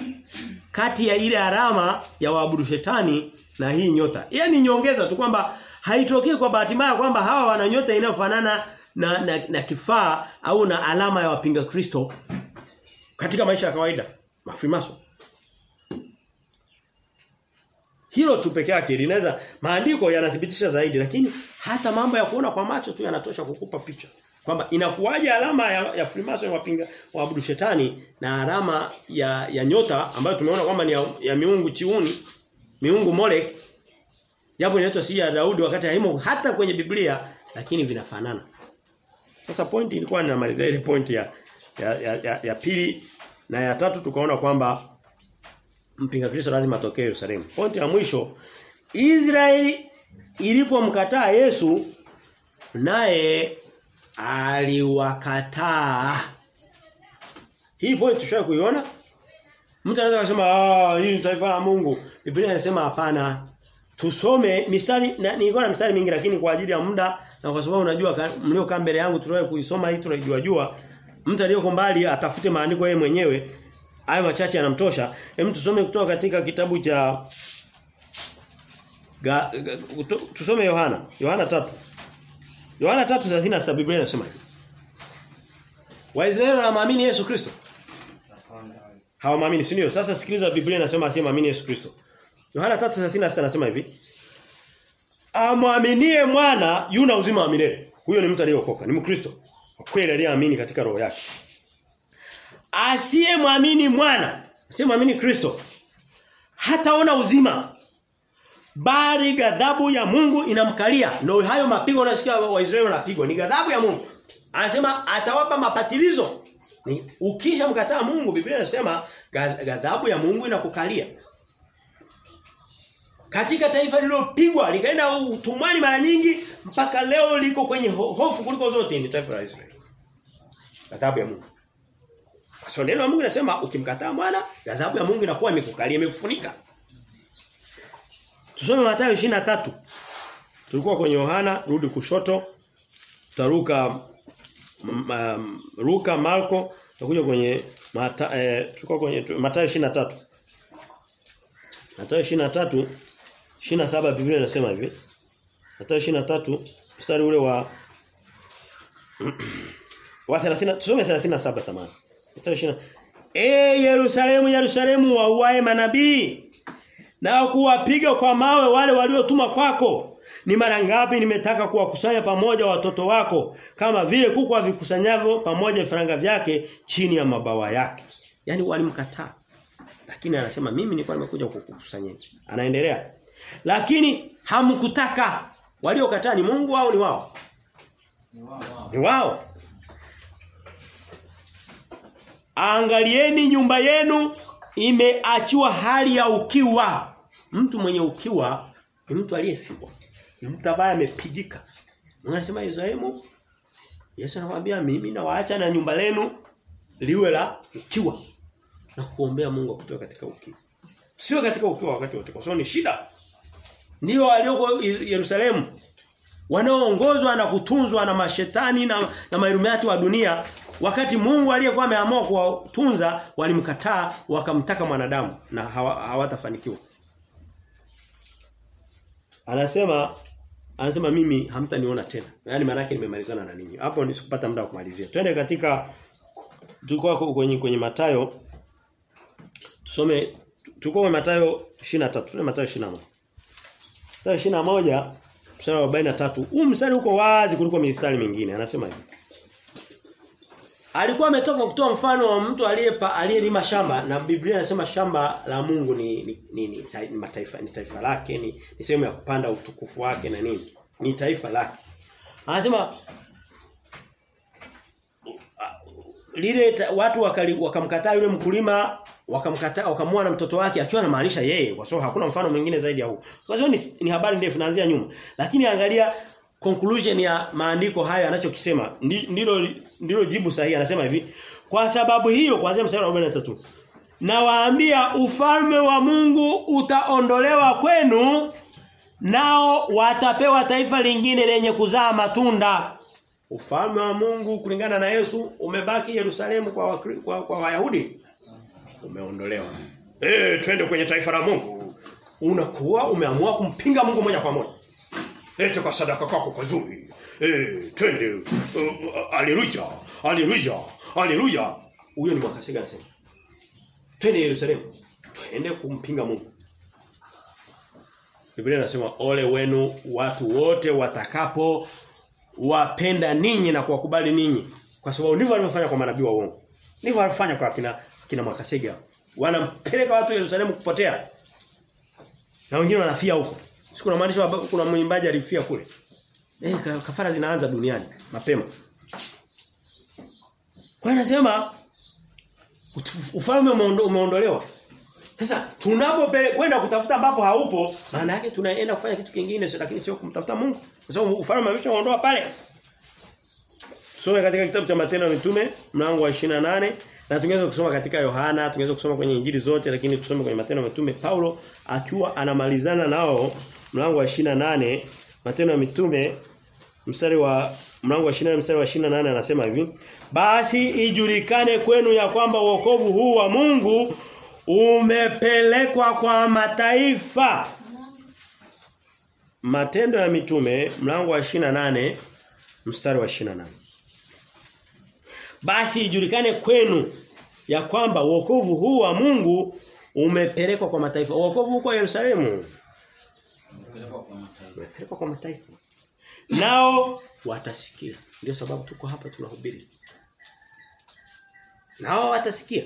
kati ya ile alama ya waabudu shetani na hii nyota. Yaani nyongeza tu kwamba haitokei kwa bahati mbaya kwamba hawa wana nyota inayofanana na, na, na kifaa au na alama ya wapinga Kristo katika maisha ya kawaida. mafimaso Hilo tu peke yake linaweza maandiko yanathibitisha zaidi lakini hata mambo ya kuona kwa macho tu yanatosha kukupa picha. Kwamba inakuwaje alama ya, ya Freemason wapinga waabudu shetani na alama ya, ya nyota ambayo tumeona kwamba ni ya, ya miungu chiuni miungu Molek japo inaitwa si ya Daudi wakati haimo hata kwenye Biblia lakini vinafanana sasa point ilikuwa ninamalizia ile point ya ya, ya, ya ya pili na ya tatu tukaona kwamba mpinga Kristo lazima atokee Yerusalemu. Point ya mwisho Israeli ilipomkataa Yesu naye aliwakataa. Hii point tushaye kuiona? Mtu anaweza kusema ah hii ni taifa la Mungu. Biblia inasema hapana. Tusome mistari na nilikuwa na mistari mingi lakini kwa ajili ya muda na kwa sababu unajua mliokaa mbele yangu tuliwahi kuisoma hii tunaijua jua. Mtu aliyoko mbali atafute maandiko yeye mwenyewe. Hayo machache yanamtosha. Hem tusome kutoka katika kitabu cha ga, tusome Yohana. Yohana 3. Yohana 3:36 Biblia inasema. Waisraeli hawaamini Yesu Kristo? Hawamwamini, si ndio? Sasa sikiliza Biblia inasema asiamini Yesu Kristo. Yohana 3:36 anasema hivi. Amwaminie mwana yuna uzima wa milele. Huyo ni mtu aliyeokoka, ni Mkristo. Kwa kweli aliyeamini katika roho yake. Asiyemwamini mwana, asiyemwamini Kristo hataona uzima. Bali ghadhabu ya Mungu inamkalia. Ndio hayo mapigo unasikia Waisraeli wanapigwa ni ghadhabu ya Mungu. Anasema atawapa mapatilizo. Ni ukisha mkataa Mungu Biblia inasema ghadhabu ya Mungu inakukalia. Katika taifa lililopigwa likaenda utumwani mara nyingi mpaka leo liko kwenye hofu kuliko zote ni taifa la Israeli. Ghadhabu ya Mungu. Kwa sababu neno la Mungu linasema ukimkataa mwana ghadhabu ya Mungu inakuwa imekukalia imekufunika. Tusome Mathayo 23. Tulikuwa kwenye Yohana, rudi kushoto. Tutaruka um, Luka, Marko, tutakuja kwenye mata, eh, tulikuwa kwenye Mathayo 23. Mathayo 23 27 Biblia inasema hivi. Mathayo 23 mstari ule wa <clears throat> wa 30 tusome 37 samani. Mathayo 20. Eh Yerusalemu Yerusalemu wauae manabii na kuwapiga kwa mawe wale waliotuma kwako. Ni mara ngapi nimetaka kuwakusanya pamoja watoto wako kama vile kuku avikusanyavyo pamoja vifaranga vyake chini ya mabawa yake. Yaani walimkataa. Lakini anasema mimi nilikuwa nimekuja kukukusanyeni. Anaendelea. Lakini hamkutaka. Waliokataa ni Mungu au ni wao? Ni wao. Ni wao. Angalieni nyumba yenu imeachiwa hali ya ukiwa. Mtu mwenye ukiwa Ni mtu aliyefiwa. Ni mtu ambaye amepigika. Unasema Yesu Yesu anawaambia mimi nawaacha na nyumba lenu liwe la ukiwa na kuombea Mungu kutoka katika ukiwa. Sio katika ukiwa wakati wote kwa sababu ni shida. Ndio walioko Yerusalemu wanaoongozwa na kutunzwa na mashetani na, na mairumiati wa dunia wakati Mungu aliyekuwa ameamua kuwatunza walimkataa wakamtaka mwanadamu na hawatafanikiwa. Hawa Anasema anasema mimi hamtaniona tena. Yaani maana yake nimemalizana na ninyi. Hapo nisikupata muda wa kumalizia. Twende katika tulikuwa kwenye kwenye Matayo tusome tulikuwa kwenye Matayo 23. Twende Matayo 21. Matayo 21 mstari wa 43. Huu mstari uko wazi kuliko mistari mingine. Anasema hivi. Alikuwa ametoka kutoa mfano wa mtu aliyepa aliyelima shamba na Biblia inasema shamba la Mungu ni ni, ni, ni, ni mataifa ni taifa lake ni, ni sehemu ya kupanda utukufu wake na nini ni taifa lake. Anasema lile watu wakamkataa yule mkulima wakamkataa wakamua na mtoto wake akiwa anamaanisha yeye kwa sababu hakuna mfano mwingine zaidi ya huu. Kwa sababu ni, ni habari ndefu naanzia nyuma. Lakini angalia conclusion ya maandiko haya anachokisema ndilo ndilo jibu sahihi anasema hivi kwa sababu hiyo kuanzia mstari wa 43 nawaambia ufalme wa Mungu utaondolewa kwenu nao watapewa taifa lingine lenye kuzaa matunda ufalme wa Mungu kulingana na Yesu umebaki Yerusalemu kwa kwa, kwa Wayahudi umeondolewa eh twende kwenye taifa la Mungu unakuwa umeamua kumpinga Mungu moja kwa moja Eti kwa sadaka kwako kazuri. Eh, twende. Uh, haleluya. Haleluya. Huyo ni mwakasega anasema. Twende Yerusalemu. Twende kumpinga Mungu. Biblia inasema ole wenu watu wote watakapo wapenda ninyi na kuwakubali ninyi. Kwa sababu ndivyo walivyofanya kwa manabii wa uongo. Ndivyo walifanya kwa kina kina Mwakasega. Wanampeleka watu Yerusalemu kupotea. Na wengine wanafia huko. Siku na maanisha kuna mwimbaji alifia kule. Eh kafara zinaanza duniani mapema. Kwa hiyo anasema ufalme umeondolewa. Sasa tunapokwenda kutafuta ambapo haupo, maana yake tunaenda kufanya kitu kingine sio lakini sio kumtafuta Mungu. Kwa sababu ufalme umeshaondoa pale. Tusome katika kitabu cha Matendo ya Mitume mlango wa 28 na tungeweza kusoma katika Yohana, tungeweza kusoma kwenye injili zote lakini tusome kwenye Matendo ya Mitume. Paulo akiwa anamalizana nao mlango wa 28 Matendo ya Mitume mstari wa mlango wa 28 mstari wa 28 anasema hivi basi ijulikane kwenu ya kwamba wokovu huu wa Mungu umepelekwa kwa mataifa. Matendo ya Mitume mlango wa 28 mstari wa 28 Basi ijulikane kwenu ya kwamba wokovu huu wa Mungu umepelekwa kwa mataifa. Wokovu huko Yerusalemu. Umepelekwa kwa mataifa. Nao watasikia. Ndio sababu tuko hapa tunahubiri. Nao watasikia.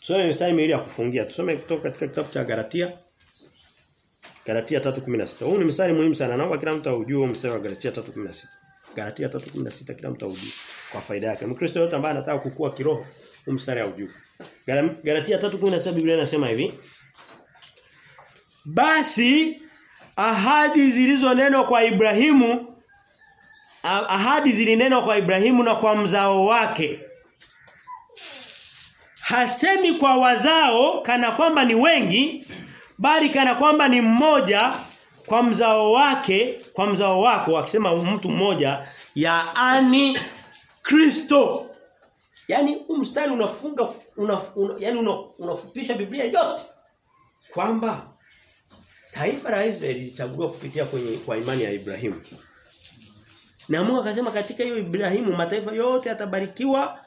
Tusome mstari miwili ya kufungia. Tusome kutoka katika kitabu cha Galatia. Galatia 3:16. Huu ni mstari muhimu sana. Naomba kila mtu aujue mstari wa Galatia 3:16. Galatia 3:16 kila mtu aujue kwa faida yake. Mkristo yote ambaye anataka kukua kiroho, mstari aujue. Galatia 3:17 Biblia inasema hivi. Basi ahadi zilizonenwa kwa Ibrahimu ahadi zilinenwa kwa Ibrahimu na kwa mzao wake. Hasemi kwa wazao kana kwamba ni wengi bali kana kwamba ni mmoja kwa mzao wake kwa mzao wako akisema mtu mmoja yaani Kristo. yani huu mstari unafunga una, una, yani una, unafupisha Biblia yote kwamba taifa la Israeli lilichaguliwa kupitia kwenye kwa imani ya Ibrahimu. Na Mungu akasema katika hiyo Ibrahimu mataifa yote yatabarikiwa.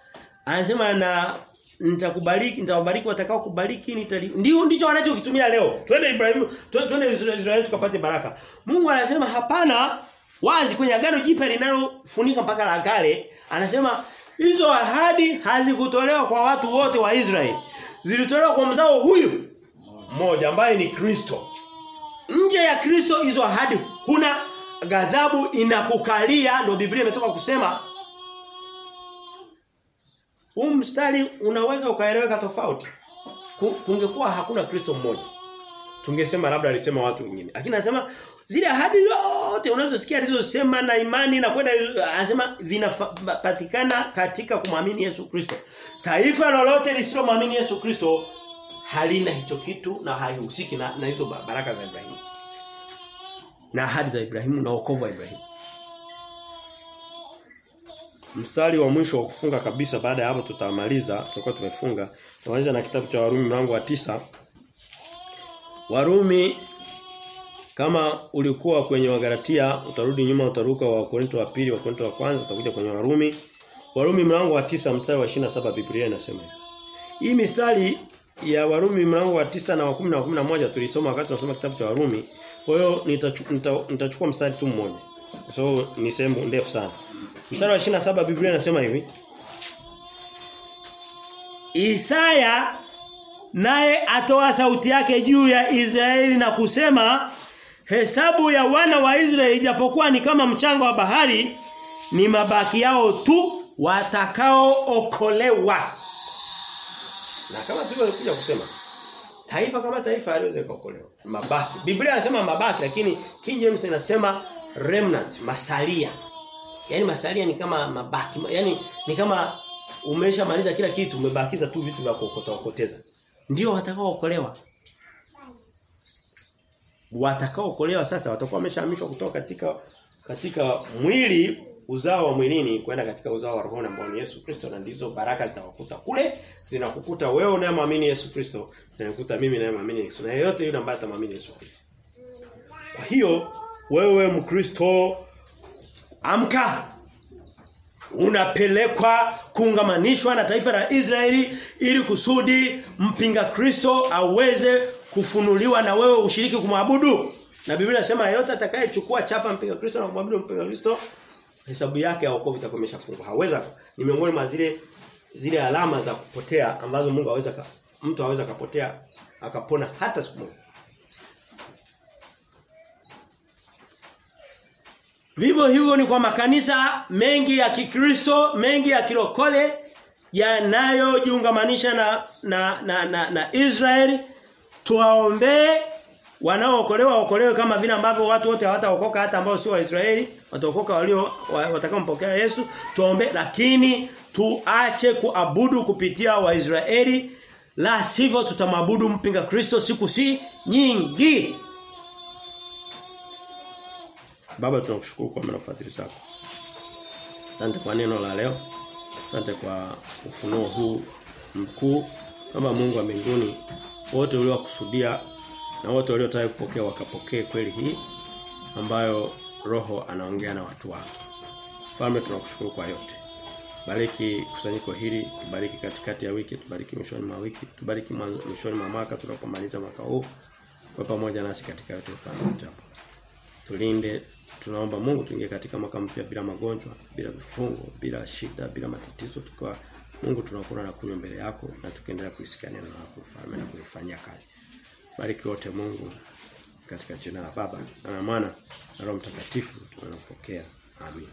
Anasema na nitakubariki nitawabariki watakao kubariki nitali ndio ndicho wanachokitumia leo. Twende Ibrahimu twende Israeli tukapate baraka. Mungu anasema hapana wazi kwenye agano jipya linalofunika mpaka la kale anasema hizo ahadi hazikutolewa kwa watu wote wa Israeli zilitolewa kwa mzao huyu mmoja ambaye ni Kristo. Nje ya Kristo hizo ahadi kuna ghadhabu inakukalia ndio Biblia imetoka kusema huu mstari unaweza ukaeleweka tofauti. Kungekuwa hakuna Kristo mmoja. tungesema labda alisema watu wengine. Lakini anasema zile ahadi zote unazosikia alizosema na imani na kwenda anasema vinapatikana katika kumwamini Yesu Kristo. Taifa lolote lisilomwamini Yesu Kristo halina hicho kitu na haihusiki na, na hizo baraka za Ibrahimu. Na ahadi za Ibrahimu na wokovu wa Ibrahimu. Mstari wa mwisho wa kufunga kabisa baada ya hapo tutamaliza tutakuwa tumefunga. Tutamaliza na kitabu cha Warumi mlango wa tisa Warumi kama ulikuwa kwenye Wagalatia utarudi nyuma utaruka wa Korinto wa pili wa Korinto wa kwanza utakuja kwenye Warumi Warumi mlango wa tisa mstari wa 27 Biblia inasema. Hii mistari ya Warumi mlango wa tisa na wa 10 na wa 11 tulisoma wakati tunasoma kitabu cha Warumi. Kwa hiyo nitachukua nita, nita mstari tu mmoja. Kwa sababu ni sehemu ndefu sana. Mstari wa 27 Biblia inasema hivi. Isaya naye atoa sauti yake juu ya Israeli na kusema hesabu ya wana wa Israeli japokuwa ni kama mchanga wa bahari ni mabaki yao tu watakaookolewa. Na kama tulivyokuja kusema taifa kama taifa haliwezi kuokolewa. Mabaki. Biblia inasema mabaki lakini King James inasema remnant, masalia. Yaani masalia ni kama mabaki. Yaani ni kama umeshamaliza kila kitu umebakiza tu vitu vya kuokota okoteza. Ndio watakaookolewa. Watakaookolewa sasa watakuwa wameshahamishwa kutoka katika katika mwili uzao wa mwilini kwenda katika uzao wa roho ambao ni Yesu Kristo na ndizo baraka zitawakuta kule zinakukuta wewe unayemwamini Yesu Kristo zinakukuta mimi ninayemwamini Yesu na yeyote yule ambaye atamwamini Yesu Kristo. Kwa hiyo wewe Mkristo amka unapelekwa kuungamanishwa na taifa la Israeli ili kusudi mpinga Kristo aweze kufunuliwa na wewe ushiriki kumwabudu. Na Biblia inasema yeyote atakayechukua chapa mpinga Kristo na kumwabudu mpinga Kristo hesabu yake ya wokovu itakuwa imeshafungwa. Haweza ni miongoni mwa zile zile alama za kupotea ambazo Mungu aweza mtu aweza kapotea akapona hata siku moja. Vivyo hivyo ni kwa makanisa mengi ya Kikristo, mengi ya kirokole yanayojiungamanisha na na na, na, na Israeli. Tuwaombee wanaookolewa okolewe kama vile ambavyo watu wote hawataokoka hata ambao sio Waisraeli wataokoka walio watakaompokea Yesu. Tuombe lakini tuache kuabudu kupitia Waisraeli. La sivyo tutamwabudu mpinga Kristo siku si nyingi Baba tunakushukuru kwa mema fadhili zako. Asante kwa neno la leo. Asante kwa ufunuo huu mkuu kama Mungu wa mbinguni wote uliokusudia na wote waliotaka kupokea wakapokee kweli hii ambayo roho anaongea na watu wake. Mfalme tunakushukuru kwa yote. Bariki kusanyiko hili, tubariki katikati ya wiki, tubariki mwishoni mwa wiki, tubariki mwishoni mwa mwaka tunapomaliza mwaka huu. Kwa pamoja nasi katika yote ufanye jambo. Tulinde tunaomba Mungu tuingie katika mwaka mpya bila magonjwa, bila vifungo, bila shida, bila matatizo tukawa Mungu tunakula na kunywa mbele yako na tukiendelea kuisikia neno lako ufalme na kulifanyia kazi. Bariki wote Mungu katika jina la Baba na Mwana na Roho Mtakatifu tunapokea. Amin.